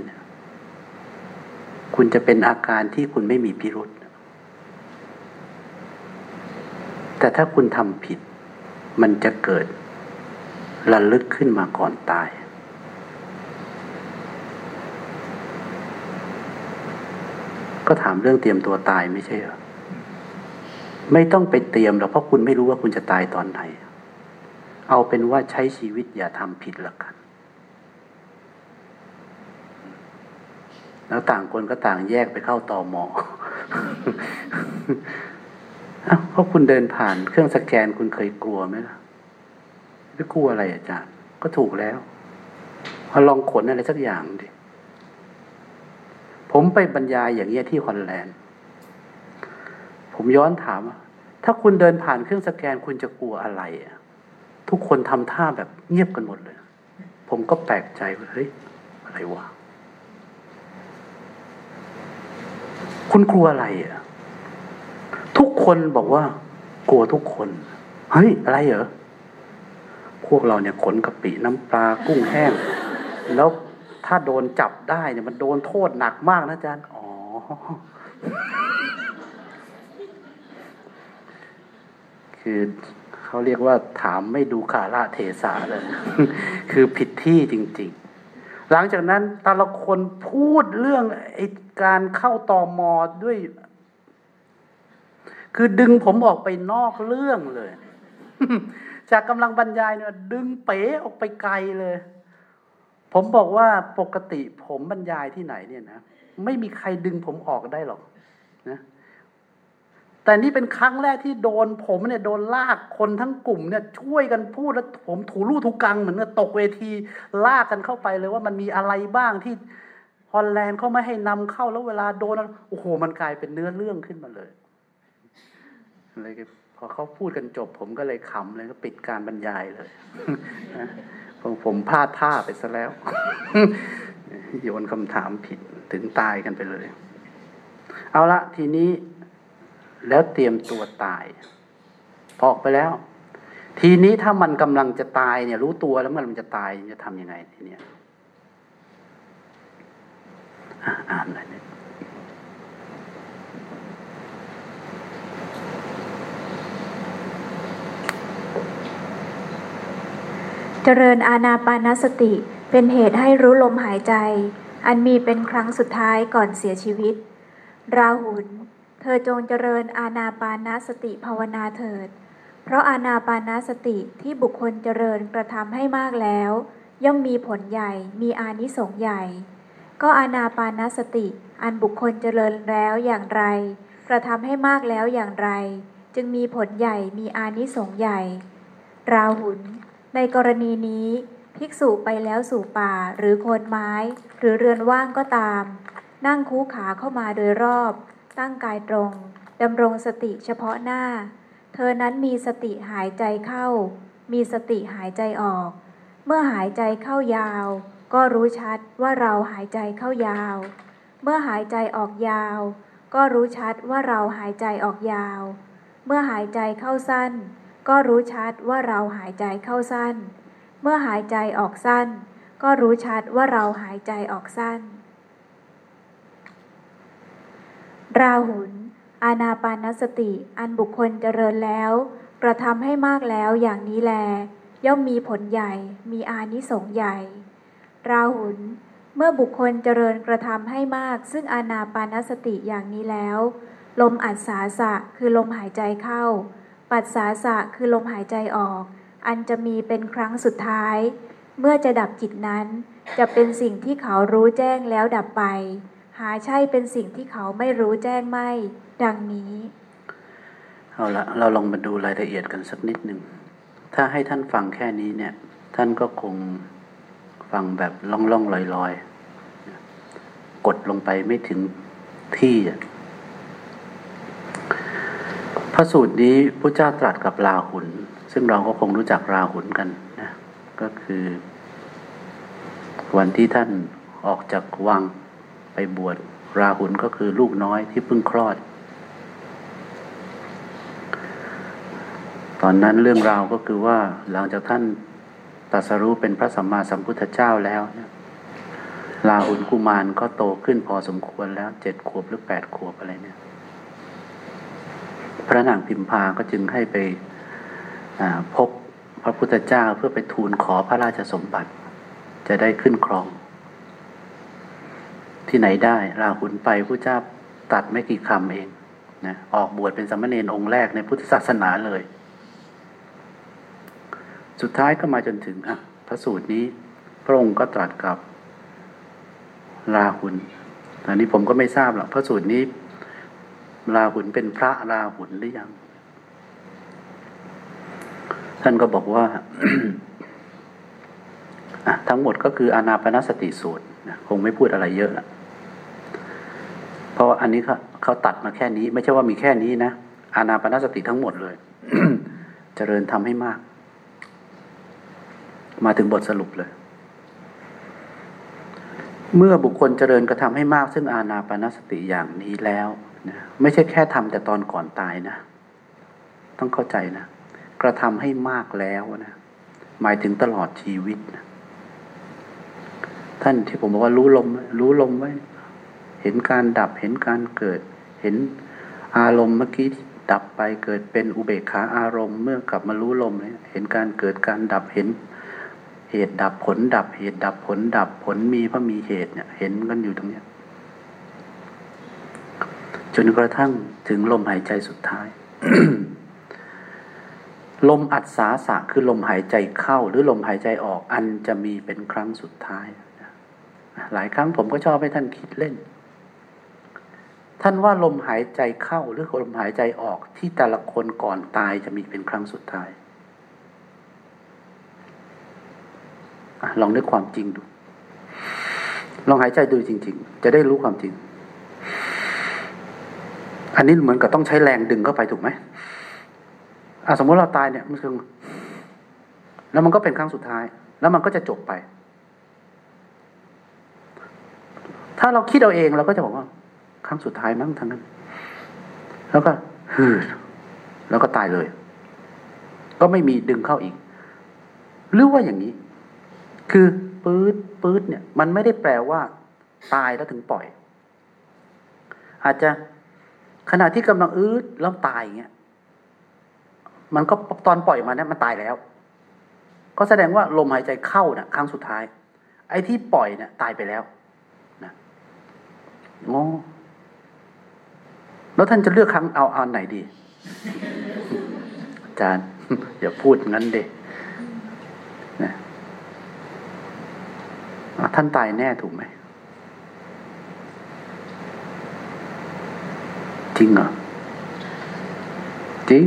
คุณจะเป็นอาการที่คุณไม่มีพิรุษแต่ถ้าคุณทำผิด มันจะเกิดระลึกขึ้นมาก่อนตาย ก็ถามเรื่องเตรียมตัวตายไม่ใช่เหรอไม่ต้องไปเตรียมหรอกเพราะคุณไม่รู้ว่าคุณจะตายตอนไหน เอาเป็นว่าใช้ชีวิตอย่าทำผิดละกันแล้วต่างคนก็ต่างแยกไปเข้าต่อหมอเพราะคุณเดินผ่านเครื่องสแกนคุณเคยกลัวไหมล่ะไม่กลัวอะไรอาจารย์ ก็ถูกแล้วมาลองขนอะไรสักอย่างดิ ผมไปบรรยายอย่างเงี้ยที่ฮอลแลนด์ ผมย้อนถามว่าถ้าคุณเดินผ่านเครื่องสแกนคุณจะกลัวอะไรอะทุกคนทำท่าแบบเงียบกันหมดเลย ผมก็แปลกใจว่าเฮ้ยอะไรวะ คุณกลัวอะไรอะ ทุกคนบอกว่า กลัวทุกคน เฮ้ย อะไรเหรอ พวกเราเนี่ยขนกะปิน้ำปลากุ้งแห้ง แล้ว ถ้าโดนจับได้เนี่ยมันโดนโทษหนักมากนะอาจารย์ อ๋อ คือเขาเรียกว่าถามไม่ดูคาราเทศาเลย คือผิดที่จริง ๆ หลังจากนั้นแต่ละคนพูดเรื่องไอ้การเข้าตอมอด้วย คือดึงผมออกไปนอกเรื่องเลย จากกำลังบรรยายเนี่ย ดึงเป๋ออกไปไกลเลย ผมบอกว่าปกติผมบรรยายที่ไหนเนี่ยนะไม่มีใครดึงผมออกได้หรอกนะแต่นี่เป็นครั้งแรกที่โดนผมเนี่ยโดนลากคนทั้งกลุ่มเนี่ยช่วยกันพูดแล้วผมถูรูทุกังเหมือนกับตกเวทีลากกันเข้าไปเลยว่ามันมีอะไรบ้างที่ฮอลแลนด์เขาไม่ให้นำเข้าแล้วเวลาโดนโอ้โหมันกลายเป็นเนื้อเรื่องขึ้นมาเลยเลยพอเขาพูดกันจบ ผมก็เลยขำเลยก็ปิดการบรรยายเลย ผมผมพลาดท่าไปซะแล้ว โยนคำถามผิดถึงตายกันไปเลย เอาละทีนี้แล้วเตรียมตัวตายพอออกไปแล้ว ทีนี้ถ้ามันกำลังจะตายเนี่ย รู้ตัวแล้วมันจะตายจะทำยังไงทีเนี้ยอ่านหน่อย เจริญอาณาปานสติ เป็นเหตุให้รู้ลมหายใจ อันมีเป็นครั้งสุดท้ายก่อนเสียชีวิต ราหุลเธอจงเจริญอาณาปานสติภาวนาเถิด เพราะอาณาปานสติที่บุคคลเจริญกระทำให้มากแล้ว ย่อมมีผลใหญ่มีอานิสงส์ใหญ่ ก็อาณาปานสติ อันบุคคลเจริญแล้วอย่างไร กระทำให้มากแล้วอย่างไร จึงมีผลใหญ่มีอานิสงส์ใหญ่ ราหุล ในกรณีนี้ภิกษุไปแล้วสู่ป่าหรือโคนไม้ หรือเรือนว่างก็ตาม นั่งคูขาเข้ามาโดยรอบ ตั้งกายตรงดำรงสติเฉพาะหน้า เธอนั้นมีสติหายใจเข้า มีสติหายใจออก เมื่อหายใจเข้ายาว ก็รู้ชัดว่าเราหายใจเข้ายาว เมื่อหายใจออกยาว ก็รู้ชัดว่าเราหายใจออกยาว เมื่อหายใจเข้าสั้น ก็รู้ชัดว่าเราหายใจเข้าสั้น เมื่อหายใจออกสั้น ก็รู้ชัดว่าเราหายใจออกสั้น ราหุลอาณาปานสติ อันบุคคลเจริญแล้ว กระทำให้มากแล้วอย่างนี้แล ย่อมมีผลใหญ่ มีอานิสงส์ใหญ่ ราหุลเมื่อบุคคลเจริญกระทำให้มาก ซึ่งอานาปานสติอย่างนี้แล้ว ลมอัศสาสะคือลมหายใจเข้า ปัสสาสะคือลมหายใจออก อันจะมีเป็นครั้งสุดท้าย เมื่อจะดับจิตนั้น จะเป็นสิ่งที่เขารู้แจ้งแล้วดับไป หาใช่เป็นสิ่งที่เขาไม่รู้แจ้งไม่ ดังนี้เอาละเราลองมาดูรายละเอียดกันสักนิดหนึ่ง ถ้าให้ท่านฟังแค่นี้เนี่ย ท่านก็คงฟังแบบล่องล่องลอยลอยๆ กดลงไปไม่ถึงที่อะ พระสูตรนี้พระเจ้าตรัสกับราหุล ซึ่งเราก็คงรู้จักราหุลกันนะก็คือ วันที่ท่านออกจากวังไปบวชราหุลก็คือลูกน้อยที่เพิ่งคลอด ตอนนั้นเรื่องราวก็คือว่าหลังจากท่านตรัสรู้เป็นพระสัมมาสัมพุทธเจ้าแล้วเนี่ยลาหุนกุมารก็โตขึ้นพอสมควรแล้วเจ็ดขวบหรือแปดขวบอะไรเนี่ย พระนางพิมพาก็จึงให้ไปพบพระพุทธเจ้าเพื่อไปทูลขอพระราชสมบัติ จะได้ขึ้นครอง ที่ไหนได้ ราหุนไปพระเจ้าตัดไม่กี่คำเองนะออกบวชเป็นสมณเณรองค์แรกในพุทธศาสนาเลย สุดท้ายก็มาจนถึงอะพระสูตรนี้ พระองค์ก็ตรัสกับราหุลอันนี้ผมก็ไม่ทราบหรอกพระสูตรนี้ ราหุลเป็นพระราหุลหรือยัง ท่านก็บอกว่าทั้งหมดก็คืออานาปนสติสูตรคงไม่พูดอะไรเยอะละเพราะอันนี้เขาเขาตัดมาแค่นี้ ไม่ใช่ว่ามีแค่นี้นะอานาปนสติทั้งหมดเลยเจริญทำให้มาก มาถึงบทสรุปเลย เมื่อบุคคลเจริญกระทำให้มาก ซึ่งอานาปนสติอย่างนี้แล้ว นะไม่ใช่แค่ทำแต่ตอนก่อนตายนะ ต้องเข้าใจนะ กระทำให้มากแล้วนะหมายถึงตลอดชีวิตนะท่านที่ผมบอกว่ารู้ลม รู้ลมไว้ เห็นการดับเห็นการเกิด เห็นอารมณ์เมื่อกี้ดับไปเกิดเป็นอุเบกขาอารมณ์ เมื่อกลับมารู้ลมเนี่ยเห็นการเกิดการดับเห็น เหตุดับผลดับ เหตุดับผลดับผลมีเพราะมีเหตุเนี่ย เห็นกันอยู่ตรงเนี้ย จนกระทั่งถึงลมหายใจสุดท้าย ลมอัดสาสะคือลมหายใจเข้า หรือลมหายใจออก อันจะมีเป็นครั้งสุดท้าย หลายครั้งผมก็ชอบให้ท่านคิดเล่น ท่านว่าลมหายใจเข้าหรือลมหายใจออกที่แต่ละคนก่อนตายจะมีเป็นครั้งสุดท้ายอลองนึกความจริงดู ลองหายใจดูจริง ๆ จะได้รู้ความจริง อันนี้เหมือนกับต้องใช้แรงดึงเข้าไปถูกไหมอะสมมติเราตายเนี่ยมันคือแล้วมันก็เป็นครั้งสุดท้าย แล้วมันก็จะจบไป ถ้าเราคิดเอาเองเราก็จะบอกว่า ครั้งสุดท้ายมั้งทั้งนั้น แล้วก็ฮืดแล้วก็ตายเลย ก็ไม่มีดึงเข้าอีก หรือว่าอย่างนี้ คือปื๊ดปื๊ดเนี่ย มันไม่ได้แปลว่า ตายแล้วถึงปล่อย อาจจะ ขณะที่กำลังอืดแล้วตายอย่างเงี้ยมันก็ตอนปล่อยมาเนี่ยมันตายแล้ว ก็แสดงว่าลมหายใจเข้าเนี่ยครั้งสุดท้าย ไอ้ที่ปล่อยเนี่ยตายไปแล้วนะงงแล้วท่านจะเลือกครั้งเอาเอาไหนดี อาจารย์อย่าพูดงั้นเด็นะท่านตายแน่ถูกไหม จริงเหรอ จริง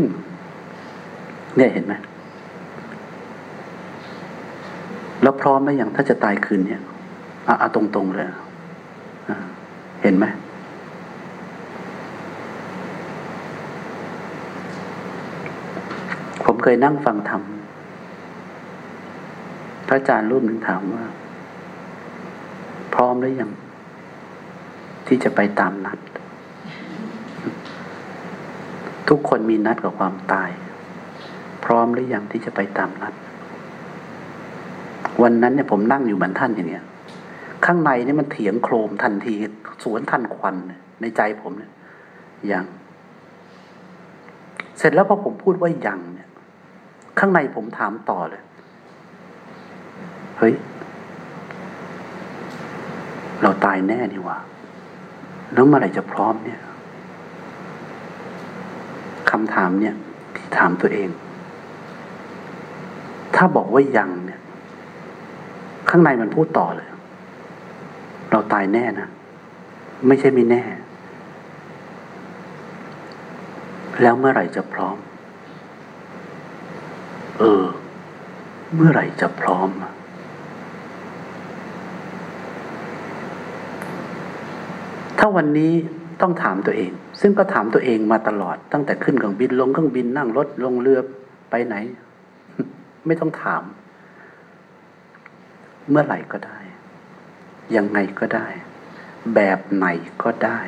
เนี่ยเห็นไหมแล้วพร้อมไหมอย่างถ้าจะตายคืนเนี่ยอะตรงๆเลยเห็นไหมผมเคยนั่งฟังธรรมพระอาจารย์รูปหนึ่งถามว่า พร้อมหรือยัง ที่จะไปตามนัด ทุกคนมีนัดกับความตาย พร้อมหรือยังที่จะไปตามนัด วันนั้นเนี่ยผมนั่งอยู่บนท่านอย่างเนี้ย ข้างในนี่มันเถียงโครมทันที สวนทันควันในใจผมเนี่ยยังเสร็จแล้วพอผมพูดว่ายังเนี่ย ข้างในผมถามต่อเลย เฮ้ย เราตายแน่นี่วะแล้วเมื่อไหร่จะพร้อมเนี่ยำถามเนี่ยที่ถามตัวเอง ถ้าบอกว่ายังเนี่ย ข้างในมันพูดต่อเลย เราตายแน่นะ ไม่ใช่ไม่แน่ แล้วเมื่อไหร่จะพร้อม เออ เมื่อไหร่จะพร้อมถ้าวันนี้ต้องถามตัวเอง ซึ่งก็ถามตัวเองมาตลอด ตั้งแต่ขึ้นเครื่องบินลงเครื่องบินนั่งรถลงเรือไปไหน ไม่ต้องถาม เมื่อไหร่ก็ได้ ยังไงก็ได้ แบบไหนก็ได้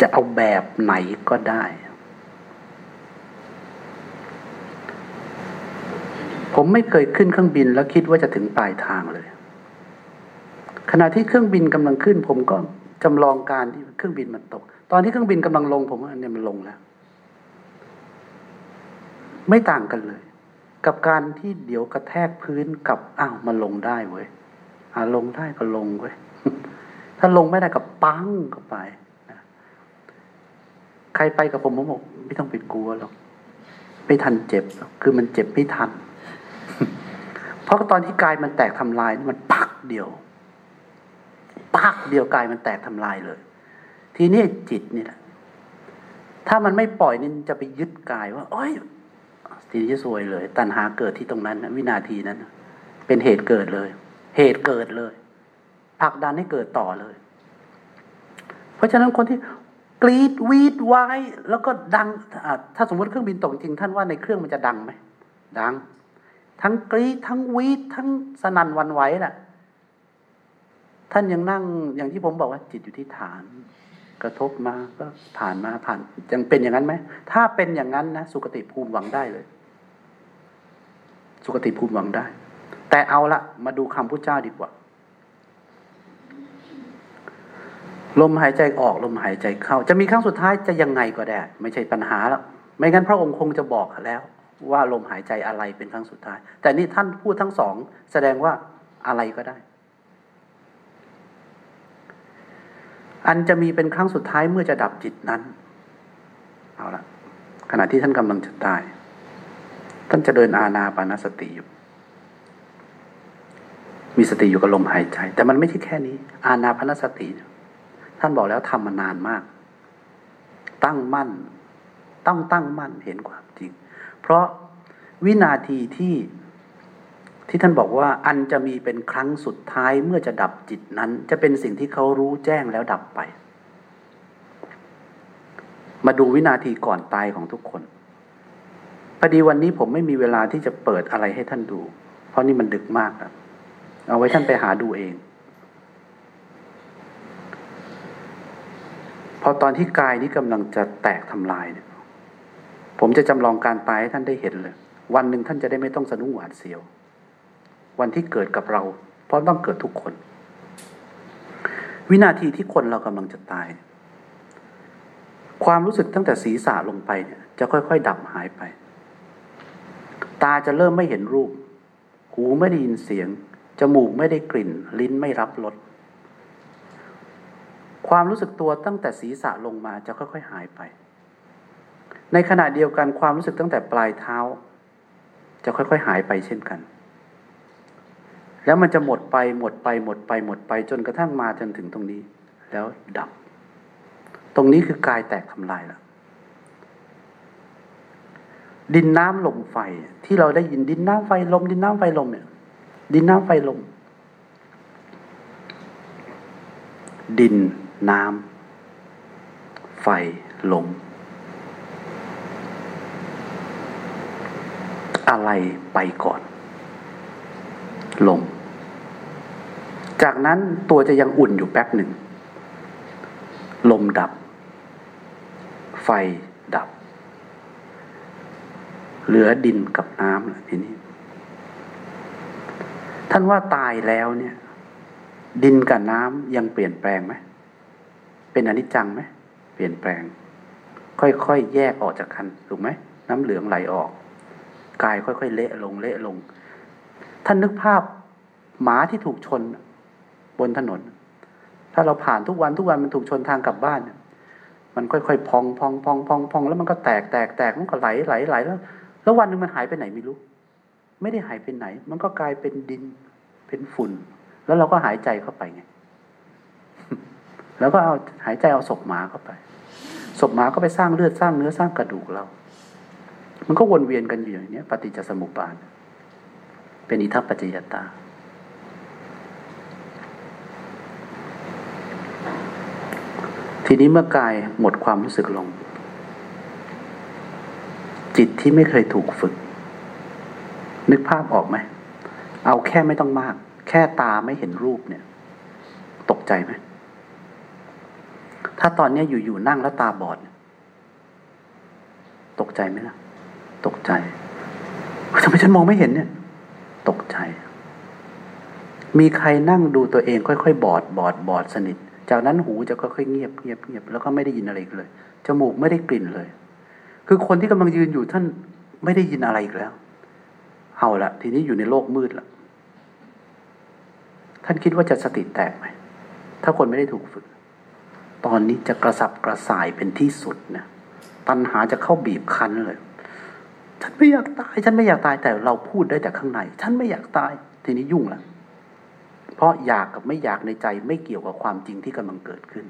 จะเอาแบบไหนก็ได้ผมไม่เคยขึ้นเครื่องบินแล้วคิดว่าจะถึงปลายทางเลย ขณะที่เครื่องบินกำลังขึ้น ผมก็ จำลองการที่เครื่องบินมันตก ตอนที่เครื่องบินกำลังลงผมว่าเนี่ยมันลงแล้ว ไม่ต่างกันเลย กับการที่เดี๋ยวกระแทกพื้นกับอ้าวมันลงได้เว้ยอ่าลงได้ก็ลงเว้ยถ้าลงไม่ได้ก็ปังเข้าไปใครไปกับผมผมบอกไม่ต้องไปกลัวหรอกไม่ทันเจ็บคือมันเจ็บไม่ทัน เพราะตอนที่กายมันแตกทำลายมันปักเดียว ปักเดียวกายมันแตกทำลายเลย ทีนี้จิตนี่แหละถ้ามันไม่ปล่อยนี่จะไปยึดกายว่าโอ้ยทีนี้จะซวยเลย ตัณหาเกิดที่ตรงนั้นนะวินาทีนั้น เป็นเหตุเกิดเลย เหตุเกิดเลยผลักดันให้เกิดต่อเลย เพราะฉะนั้นคนที่กรีดวีดไว้แล้วก็ดัง ถ้าสมมติเครื่องบินตกจริงท่านว่าในเครื่องมันจะดังไหมดัง ทั้งกรีดทั้งวีดทั้งสนั่นวันไหวน่ะ ท่านยังนั่งอย่างที่ผมบอกว่า จิตอยู่ที่ฐาน กระทบมาก็ผ่านมาผ่านยังเป็นอย่างนั้นไหมถ้าเป็นอย่างนั้นนะสุคติภูมิหวังได้เลย สุคติภูมิหวังได้ แต่เอาละมาดูคำพุทธเจ้าดีกว่า ลมหายใจออกลมหายใจเข้า จะมีครั้งสุดท้ายจะยังไงก็ได้ ไม่ใช่ปัญหาแล้วไม่งั้นพระองค์คงจะบอกแล้วว่าลมหายใจอะไรเป็นครั้งสุดท้าย แต่นี่ท่านพูดทั้งสอง แสดงว่าอะไรก็ได้ อันจะมีเป็นครั้งสุดท้ายเมื่อจะดับจิตนั้น เอาละขณะที่ท่านกำลังจะตาย ท่านจะเดินอาณาปานสติอยู่ มีสติอยู่กับลมหายใจ แต่มันไม่ใช่แค่นี้ อาณาปานสติ ท่านบอกแล้วทำมานานมาก ตั้งมั่น ต้องตั้งมั่นเห็นความจริง เพราะวินาทีที่ ที่ท่านบอกว่าอันจะมีเป็นครั้งสุดท้ายเมื่อจะดับจิตนั้น จะเป็นสิ่งที่เขารู้แจ้งแล้วดับไป มาดูวินาทีก่อนตายของทุกคนพอดีวันนี้ผมไม่มีเวลาที่จะเปิดอะไรให้ท่านดู เพราะนี่มันดึกมากแล้วเอาไว้ท่านไปหาดูเอง พอตอนที่กายนี้กำลังจะแตกทำลายเนี่ย ผมจะจำลองการตายให้ท่านได้เห็นเลย วันหนึ่งท่านจะได้ไม่ต้องสะดุ้งหวาดเสียว วันที่เกิดกับเรา เพราะต้องเกิดทุกคน วินาทีที่คนเรากำลังจะตาย ความรู้สึกตั้งแต่ศีรษะลงไปเนี่ยจะค่อย ๆ ดับหายไป ตาจะเริ่มไม่เห็นรูป หูไม่ได้ยินเสียง จมูกไม่ได้กลิ่น ลิ้นไม่รับรสความรู้สึกตัวตั้งแต่ศีรษะลงมาจะค่อย ๆ หายไป ในขณะเดียวกันความรู้สึกตั้งแต่ปลายเท้า จะค่อย ๆ หายไปเช่นกัน แล้วมันจะหมดไปหมดไปหมดไปหมดไป จนกระทั่งมาจนถึงตรงนี้ แล้วดับ ตรงนี้คือกายแตกทำลายแล้วดินน้ำลมไฟที่เราได้ยินดินน้ำไฟลม ดินน้ำไฟลมเนี่ย ดินน้ำไฟลม ดินน้ำไฟลม อะไรไปก่อน ลม จากนั้นตัวจะยังอุ่นอยู่แป๊บหนึ่ง ลมดับ ไฟดับ เหลือดินกับน้ำทีนี้ ท่านว่าตายแล้วเนี่ย ดินกับน้ำยังเปลี่ยนแปลงไหม เป็นอนิจจังไหม เปลี่ยนแปลง ค่อยๆแยกออกจากกันถูกไหม น้ำเหลืองไหลออก กายค่อยๆเละลงเละลง ท่านนึกภาพหมาที่ถูกชน บนถนน ถ้าเราผ่านทุกวันทุกวันมันถูกชนทางกลับบ้าน มันค่อยๆพองพองพองพองพองแล้วมันก็แตกแตกแตกมันก็ไหลไหลไหลแล้ว แล้ววันหนึ่งมันหายไปไหนไม่รู้ ไม่ได้หายไปไหน มันก็กลายเป็นดินเป็นฝุ่น แล้วเราก็หายใจเข้าไปไงแล้วก็เอาหายใจเอาศพหมาเข้าไปศพหมาก็ไปสร้างเลือดสร้างเนื้อสร้างกระดูกเรา มันก็วนเวียนกันอยู่อย่างนี้ปฏิจจสมุปบาท เป็นอิทัปปัจจยตา ทีนี้เมื่อกายหมดความรู้สึกลง จิตที่ไม่เคยถูกฝึก นึกภาพออกไหม เอาแค่ไม่ต้องมาก แค่ตาไม่เห็นรูปเนี่ย ตกใจไหม ถ้าตอนนี้อยู่ๆนั่งแล้วตาบอด ตกใจไหมล่ะ ตกใจทำไมฉันมองไม่เห็นเนี่ย ตกใจ มีใครนั่งดูตัวเองค่อยๆ บอดบอดบอดสนิท จากนั้นหูจะค่อยๆเงียบเงียบเงียบแล้วก็ไม่ได้ยินอะไรเลย จมูกไม่ได้กลิ่นเลย คือคนที่กำลังยืนอยู่ท่านไม่ได้ยินอะไรอีกแล้ว เอาละทีนี้อยู่ในโลกมืดละท่านคิดว่าจะสติแตกไหม ถ้าคนไม่ได้ถูกฝึก ตอนนี้จะกระสับกระส่ายเป็นที่สุดนะปัญหาจะเข้าบีบคั้นเลย ฉันไม่อยากตาย ฉันไม่อยากตายแต่เราพูดได้แต่ข้างใน ฉันไม่อยากตาย ทีนี้ยุ่งละ เพราะอยากกับไม่อยากในใจไม่เกี่ยวกับความจริงที่กำลังเกิดขึ้น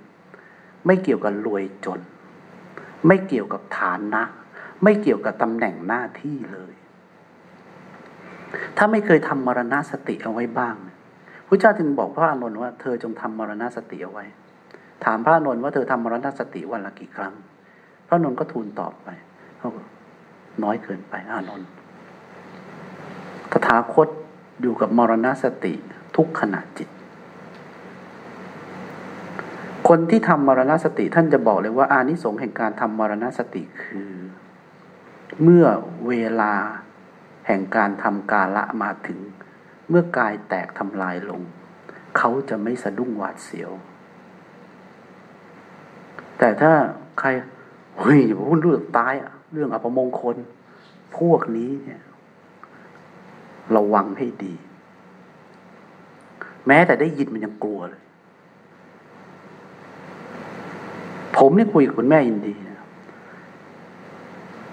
ไม่เกี่ยวกับรวยจน ไม่เกี่ยวกับฐานนะ ไม่เกี่ยวกับตำแหน่งหน้าที่เลย ถ้าไม่เคยทำมรณสติเอาไว้บ้างพระเจ้าจึงบอกพระอานนท์ว่าเธอจงทำมรณสติเอาไว้ ถามพระอานนท์ว่าเธอทำมรณสติวันละกี่ครั้ง พระอานนท์ก็ทูลตอบไปเขาน้อยเกินไปอานนท์ตถาคตอยู่กับมรณสติ ทุกขณะจิต คนที่ทำมรณสติท่านจะบอกเลยว่า อานิสงส์แห่งการทำมรณสติคือ เมื่อเวลาแห่งการทำกาละมาถึง เมื่อกายแตกทำลายลง เขาจะไม่สะดุ้งหวาดเสียว แต่ถ้าใครเฮ้ยอย่าพูดเรื่องตายอะเรื่องอัปมงคล พวกนี้เนี่ย ระวังให้ดี แม้แต่ได้ยินมันยังกลัวเลย ผมนี่คุยกับคุณแม่ยินดีนะ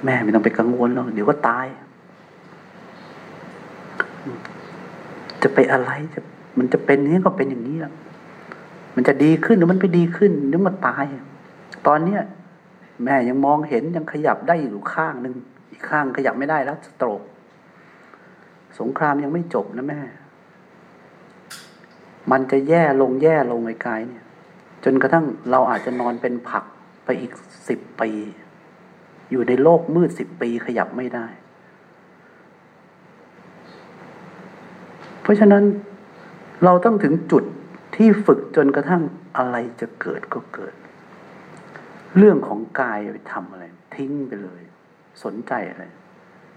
แม่ไม่ต้องไปกังวลหรอกเดี๋ยวก็ตาย จะไปอะไรจะมันจะเป็นนี้ก็เป็นอย่างนี้แหละมันจะดีขึ้นหรือมันไปดีขึ้นหรือมันตาย ตอนเนี้ย แม่ยังมองเห็นยังขยับได้อยู่ข้างหนึ่งอีกข้างขยับไม่ได้แล้วสโตรกสงครามยังไม่จบนะแม่ มันจะแย่ลงแย่ลงไกลๆเนี่ย จนกระทั่งเราอาจจะนอนเป็นผักไปอีกสิบปี อยู่ในโลกมืดสิบปีขยับไม่ได้ เพราะฉะนั้นเราต้องถึงจุดที่ฝึกจนกระทั่งอะไรจะเกิดก็เกิด เรื่องของกายไปทำอะไร ทิ้งไปเลย สนใจอะไร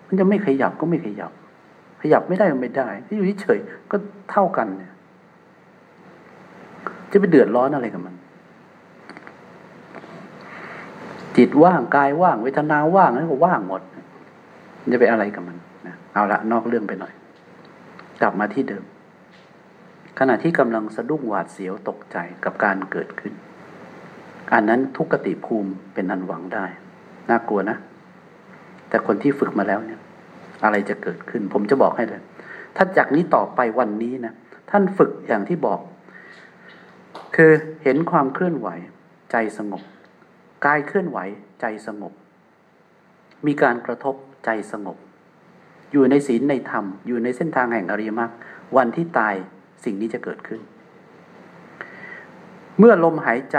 มันจะไม่ขยับก็ไม่ขยับ ขยับไม่ได้ก็ไม่ได้ที่อยู่เฉยก็เท่ากันเนี่ย จะไปเดือดร้อนอะไรกับมัน จิตว่างกายว่างเวทนาว่างนั่นก็ว่างหมดจะไปอะไรกับมันนะเอาละนอกเรื่องไปหน่อย กลับมาที่เดิม ขณะที่กำลังสะดุ้งหวาดเสียวตกใจกับการเกิดขึ้น อันนั้นทุกขติภูมิเป็นอันหวังได้ น่ากลัวนะ แต่คนที่ฝึกมาแล้วเนี่ย อะไรจะเกิดขึ้น ผมจะบอกให้เลย ถ้าจากนี้ต่อไปวันนี้นะท่านฝึกอย่างที่บอก คือเห็นความเคลื่อนไหว ใจสงบ กายเคลื่อนไหว ใจสงบ มีการกระทบใจสงบ อยู่ในศีลในธรรม อยู่ในเส้นทางแห่งอริยมรรควันที่ตายสิ่งนี้จะเกิดขึ้น เมื่อลมหายใจ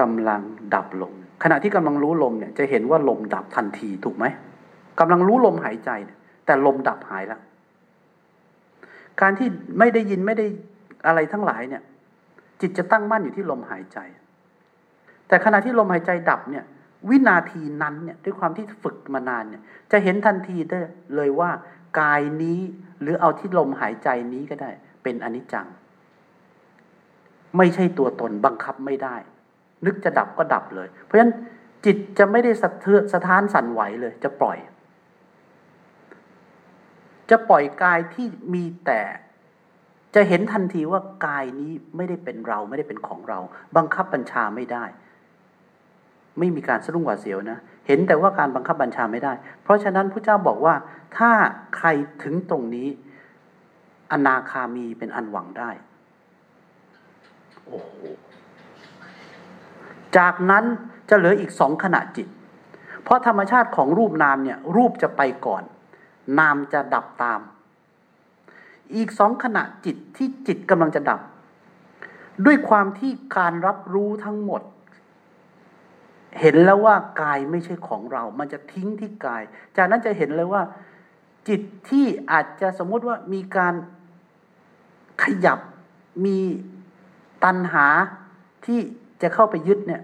กำลังดับลง ขณะที่กำลังรู้ลมเนี่ยจะเห็นว่าลมดับทันทีถูกไหมกำลังรู้ลมหายใจ แต่ลมดับหายแล้ว การที่ไม่ได้ยินไม่ได้อะไรทั้งหลายเนี่ย จิตจะตั้งมั่นอยู่ที่ลมหายใจ แต่ขณะที่ลมหายใจดับเนี่ยวินาทีนั้นเนี่ยด้วยความที่ฝึกมานานเนี่ยจะเห็นทันทีได้เลยว่ากายนี้หรือเอาที่ลมหายใจนี้ก็ได้ เป็นอนิจจัง ไม่ใช่ตัวตนบังคับไม่ได้ นึกจะดับก็ดับเลย เพราะฉะนั้นจิตจะไม่ได้สะเทือนสะท้านสั่นไหวเลย จะปล่อย จะปล่อยกายที่มีแต่ จะเห็นทันทีว่ากายนี้ไม่ได้เป็นเราไม่ได้เป็นของเรา บังคับบัญชาไม่ได้ ไม่มีการสะดุ้งหวาดเสียวนะเห็นแต่ว่าการบังคับบัญชาไม่ได้ เพราะฉะนั้นพระเจ้าบอกว่าถ้าใครถึงตรงนี้ อนาคามีเป็นอันหวังได้โอ้โหจากนั้นจะเหลืออีกสองขณะจิต เพราะธรรมชาติของรูปนามเนี่ย รูปจะไปก่อน นามจะดับตาม อีกสองขณะจิตที่จิตกำลังจะดับ ด้วยความที่การรับรู้ทั้งหมด เห็นแล้วว่ากายไม่ใช่ของเรา มันจะทิ้งที่กาย จากนั้นจะเห็นเลยว่า จิตที่อาจจะสมมติว่ามีการขยับมีตัณหาที่จะเข้าไปยึดเนี่ย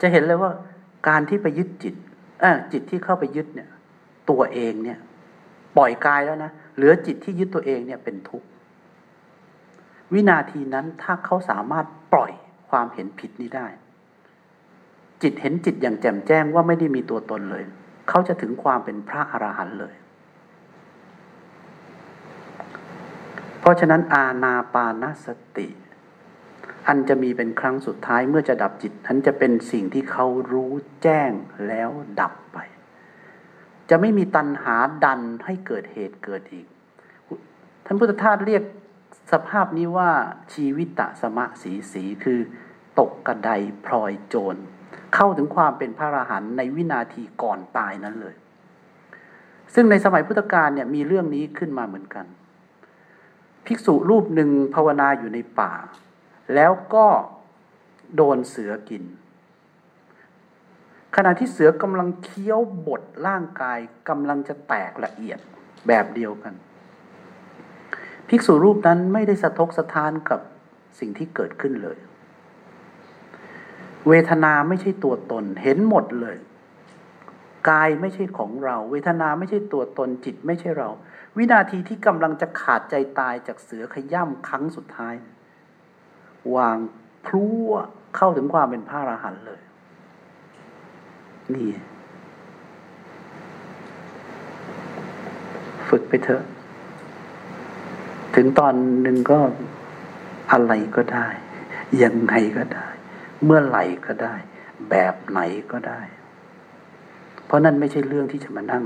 จะเห็นเลยว่าการที่ไปยึดจิตอจิตที่เข้าไปยึดเนี่ย ตัวเองเนี่ย ปล่อยกายแล้วนะเหลือจิตที่ยึดตัวเองเนี่ยเป็นทุกข์วินาทีนั้นถ้าเขาสามารถปล่อยความเห็นผิดนี้ได้ จิตเห็นจิตอย่างแจ่มแจ้งว่าไม่ได้มีตัวตนเลย เขาจะถึงความเป็นพระอรหันต์เลย เพราะฉะนั้นอาณาปานสติ อันจะมีเป็นครั้งสุดท้ายเมื่อจะดับจิตนั้นจะเป็นสิ่งที่เขารู้แจ้งแล้วดับไป จะไม่มีตัณหาดันให้เกิดเหตุเกิดอีก ท่านพุทธทาสเรียกสภาพนี้ว่าชีวิตะสมะสีสีคือ ตกกระไดพลอยโจร เข้าถึงความเป็นพระอรหันต์ในวินาทีก่อนตายนั้นเลย ซึ่งในสมัยพุทธกาลเนี่ยมีเรื่องนี้ขึ้นมาเหมือนกัน ภิกษุรูปหนึ่งภาวนาอยู่ในป่า แล้วก็โดนเสือกิน ขณะที่เสือกำลังเคี้ยวบดร่างกายกำลังจะแตกละเอียดแบบเดียวกัน ภิกษุรูปนั้นไม่ได้สะทกสะท้านกับสิ่งที่เกิดขึ้นเลย เวทนาไม่ใช่ตัวตนเห็นหมดเลย กายไม่ใช่ของเรา เวทนาไม่ใช่ตัวตนจิตไม่ใช่เรา วินาทีที่กำลังจะขาดใจตายจากเสือขย่ำครั้งสุดท้ายวางพลุเข้าถึงความเป็นพระอรหันต์เลย นี่ฝึกไปเถอะ ถึงตอนหนึ่งก็อะไรก็ได้ ยังไงก็ได้ เมื่อไหร่ก็ได้ แบบไหนก็ได้ เพราะนั่นไม่ใช่เรื่องที่จะมานั่ง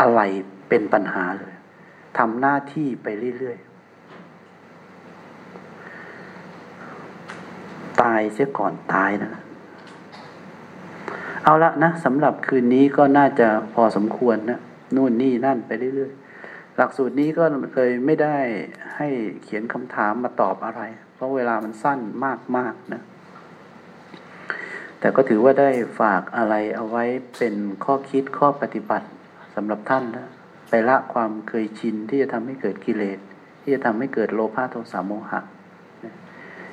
อะไรเป็นปัญหาเลยทำหน้าที่ไปเรื่อยๆตายเสียก่อนตายนะ เอาละนะสำหรับคืนนี้ก็น่าจะพอสมควรนะนู่นนี่นั่นไปเรื่อยๆ หลักสูตรนี้ก็เลยไม่ได้ให้เขียนคำถามมาตอบอะไร เพราะเวลามันสั้นมากๆนะ แต่ก็ถือว่าได้ฝากอะไรเอาไว้เป็นข้อคิดข้อปฏิบัติสำหรับท่านนะไปละความเคยชินที่จะทำให้เกิดกิเลสที่จะทำให้เกิดโลภะโทสะโมหะ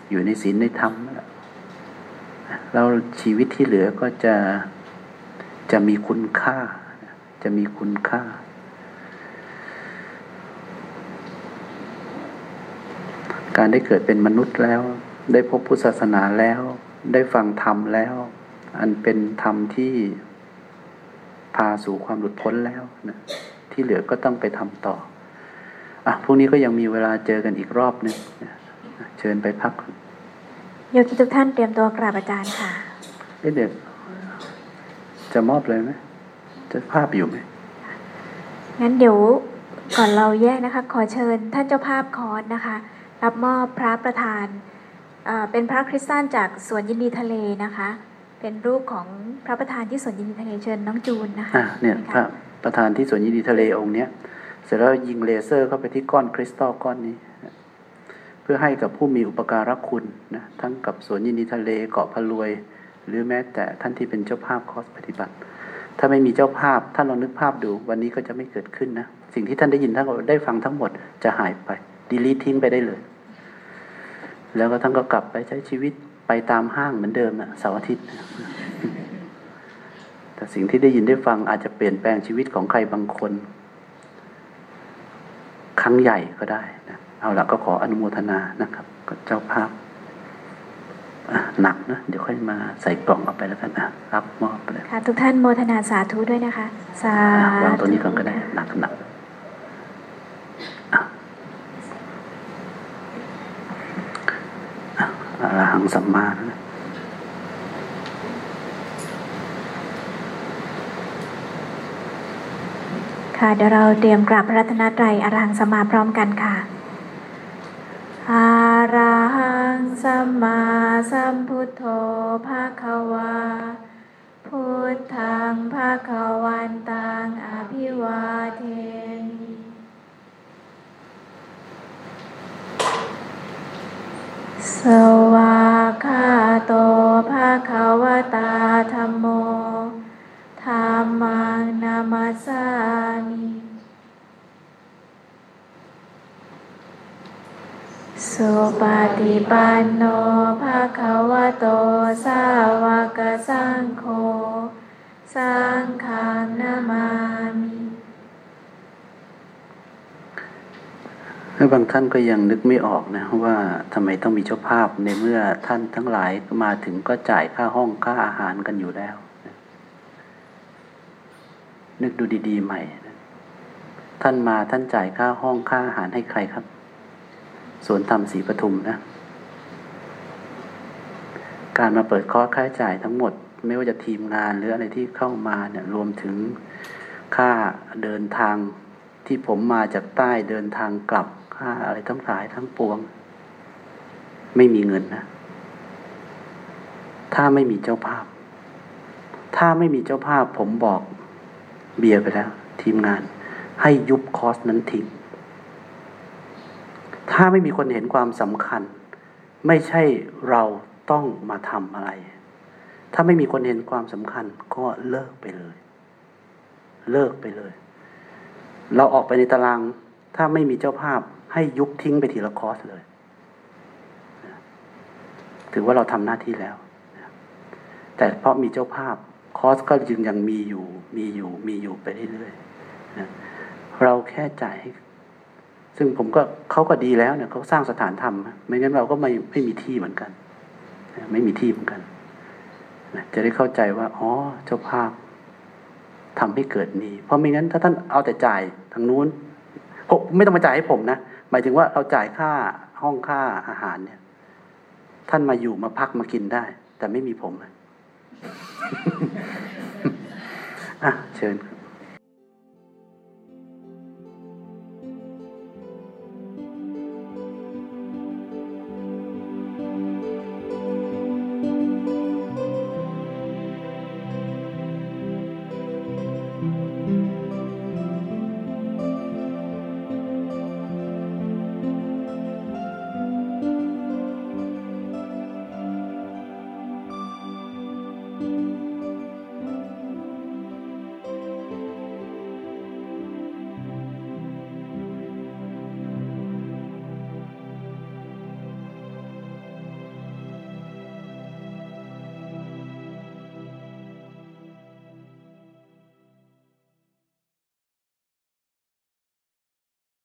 อยู่ในศีลในธรรม แล้วชีวิตที่เหลือก็จะจะมีคุณค่า จะมีคุณค่า การได้เกิดเป็นมนุษย์แล้ว ได้พบพุทธศาสนาแล้ว ได้ฟังธรรมแล้ว อันเป็นธรรมที่พาสู่ความหลุดพ้นแล้วนะที่เหลือก็ต้องไปทำต่อ อะพรุ่งนี้ก็ยังมีเวลาเจอกันอีกรอบหนึ่งเชิญไปพัก โยคิทุกท่านเตรียมตัวกราบอาจารย์ค่ะเด็กจะมอบเลยไหมจะภาพอยู่ไหมงั้นเดี๋ยวก่อนเราแยกนะคะ ขอเชิญท่านเจ้าภาพคอร์สนะคะ รับมอบพระประธานเป็นพระคริสตันจากสวนยินดีทะเลนะคะ เป็นรูปของพระประธานที่สวนยินดีทะเลเชิญน้องจูนนะคะอ่าเนี่ยพระประธานที่สวนยินดีทะเลองค์เนี้ยเสร็จแล้วยิงเลเซอร์เข้าไปที่ก้อนคริสตัลก้อนนี้เพื่อให้กับผู้มีอุปการะคุณนะทั้งกับสวนยินดีทะเลเกาะพะรวย หรือแม้แต่ท่านที่เป็นเจ้าภาพคอสปฏิบัติ ถ้าไม่มีเจ้าภาพท่านลองนึกภาพดูวันนี้ก็จะไม่เกิดขึ้นนะสิ่งที่ท่านได้ยินท่านได้ฟังทั้งหมดจะหายไปดีลีททิ้งไปได้เลย แล้วก็ท่านก็กลับไปใช้ชีวิตไปตามห้างเหมือนเดิมนะเสาร์อาทิตย์ แต่สิ่งที่ได้ยินได้ฟังอาจจะเปลี่ยนแปลงชีวิตของใครบางคน ครั้งใหญ่ก็ได้นะ เอาละก็ขออนุโมทนานะครับ ก็เจ้าภาพหนักนะ เดี๋ยวค่อยมาใส่กล่องเอาไปแล้วกันนะรับมอบไปเลยค่ะ ทุกท่านโมทนาสาธุด้วยนะคะ สาธุวางตัวนี้ก่อนก็ได้ หนักหนักอรหังสัมมาค่ะเดี๋ยวเราเตรียมกราบพระรัตนตรัยอรหังสัมมาพร้อมกันค่ะ อาระหังสัมมาสัมพุทโธภาควา พุทธังภาควันตังอภิวาเทมิสวากาโตภาควตาธรรมโมธรรมังนามัสสามิ สุปฏิปันโนภาควโต สาวกสังโฆสังฆังนามามิบางท่านก็ยังนึกไม่ออกนะว่าทำไมต้องมีเจ้าภาพในเมื่อท่านทั้งหลายมาถึงก็จ่ายค่าห้องค่าอาหารกันอยู่แล้ว นึกดูดี ๆ ใหม่ ท่านมาท่านจ่ายค่าห้องค่าอาหารให้ใครครับ สวนธรรมศรีปทุมนะ การมาเปิดคอร์สค่าใช้จ่ายทั้งหมด ไม่ว่าจะทีมงานหรืออะไรที่เข้ามาเนี่ยรวมถึงค่าเดินทางที่ผมมาจากใต้เดินทางกลับค่าอะไรทั้งหลายทั้งปวง ไม่มีเงินนะ ถ้าไม่มีเจ้าภาพ ถ้าไม่มีเจ้าภาพผมบอกเบียร์ไปแล้ว ทีมงานให้ยุบคอสนั้นทิ้ง ถ้าไม่มีคนเห็นความสำคัญ ไม่ใช่เราต้องมาทำอะไร ถ้าไม่มีคนเห็นความสำคัญก็เลิกไปเลย เลิกไปเลย เราออกไปในตาราง ถ้าไม่มีเจ้าภาพให้ยุบทิ้งไปทีละคอร์สเลย ถือว่าเราทำหน้าที่แล้ว แต่เพราะมีเจ้าภาพคอร์สก็ยังยังมีอยู่ มีอยู่ มีอยู่ไปเรื่อยๆเราแค่จ่ายให้ ซึ่งผมก็เขาก็ดีแล้วเนี่ยเขาสร้างสถานธรรม ไม่งั้นเราก็ไม่ไม่มีที่เหมือนกัน ไม่มีที่เหมือนกัน จะได้เข้าใจว่าอ๋อเจ้าภาพทำให้เกิดนี้ เพราะไม่งั้นถ้าท่านเอาแต่จ่ายทางนู้นก็ไม่ต้องมาจ่ายให้ผมนะหมายถึงว่าเราจ่ายค่าห้องค่าอาหารเนี่ย ท่านมาอยู่มาพักมากินได้ แต่ไม่มีผมอะอะเชิญครับ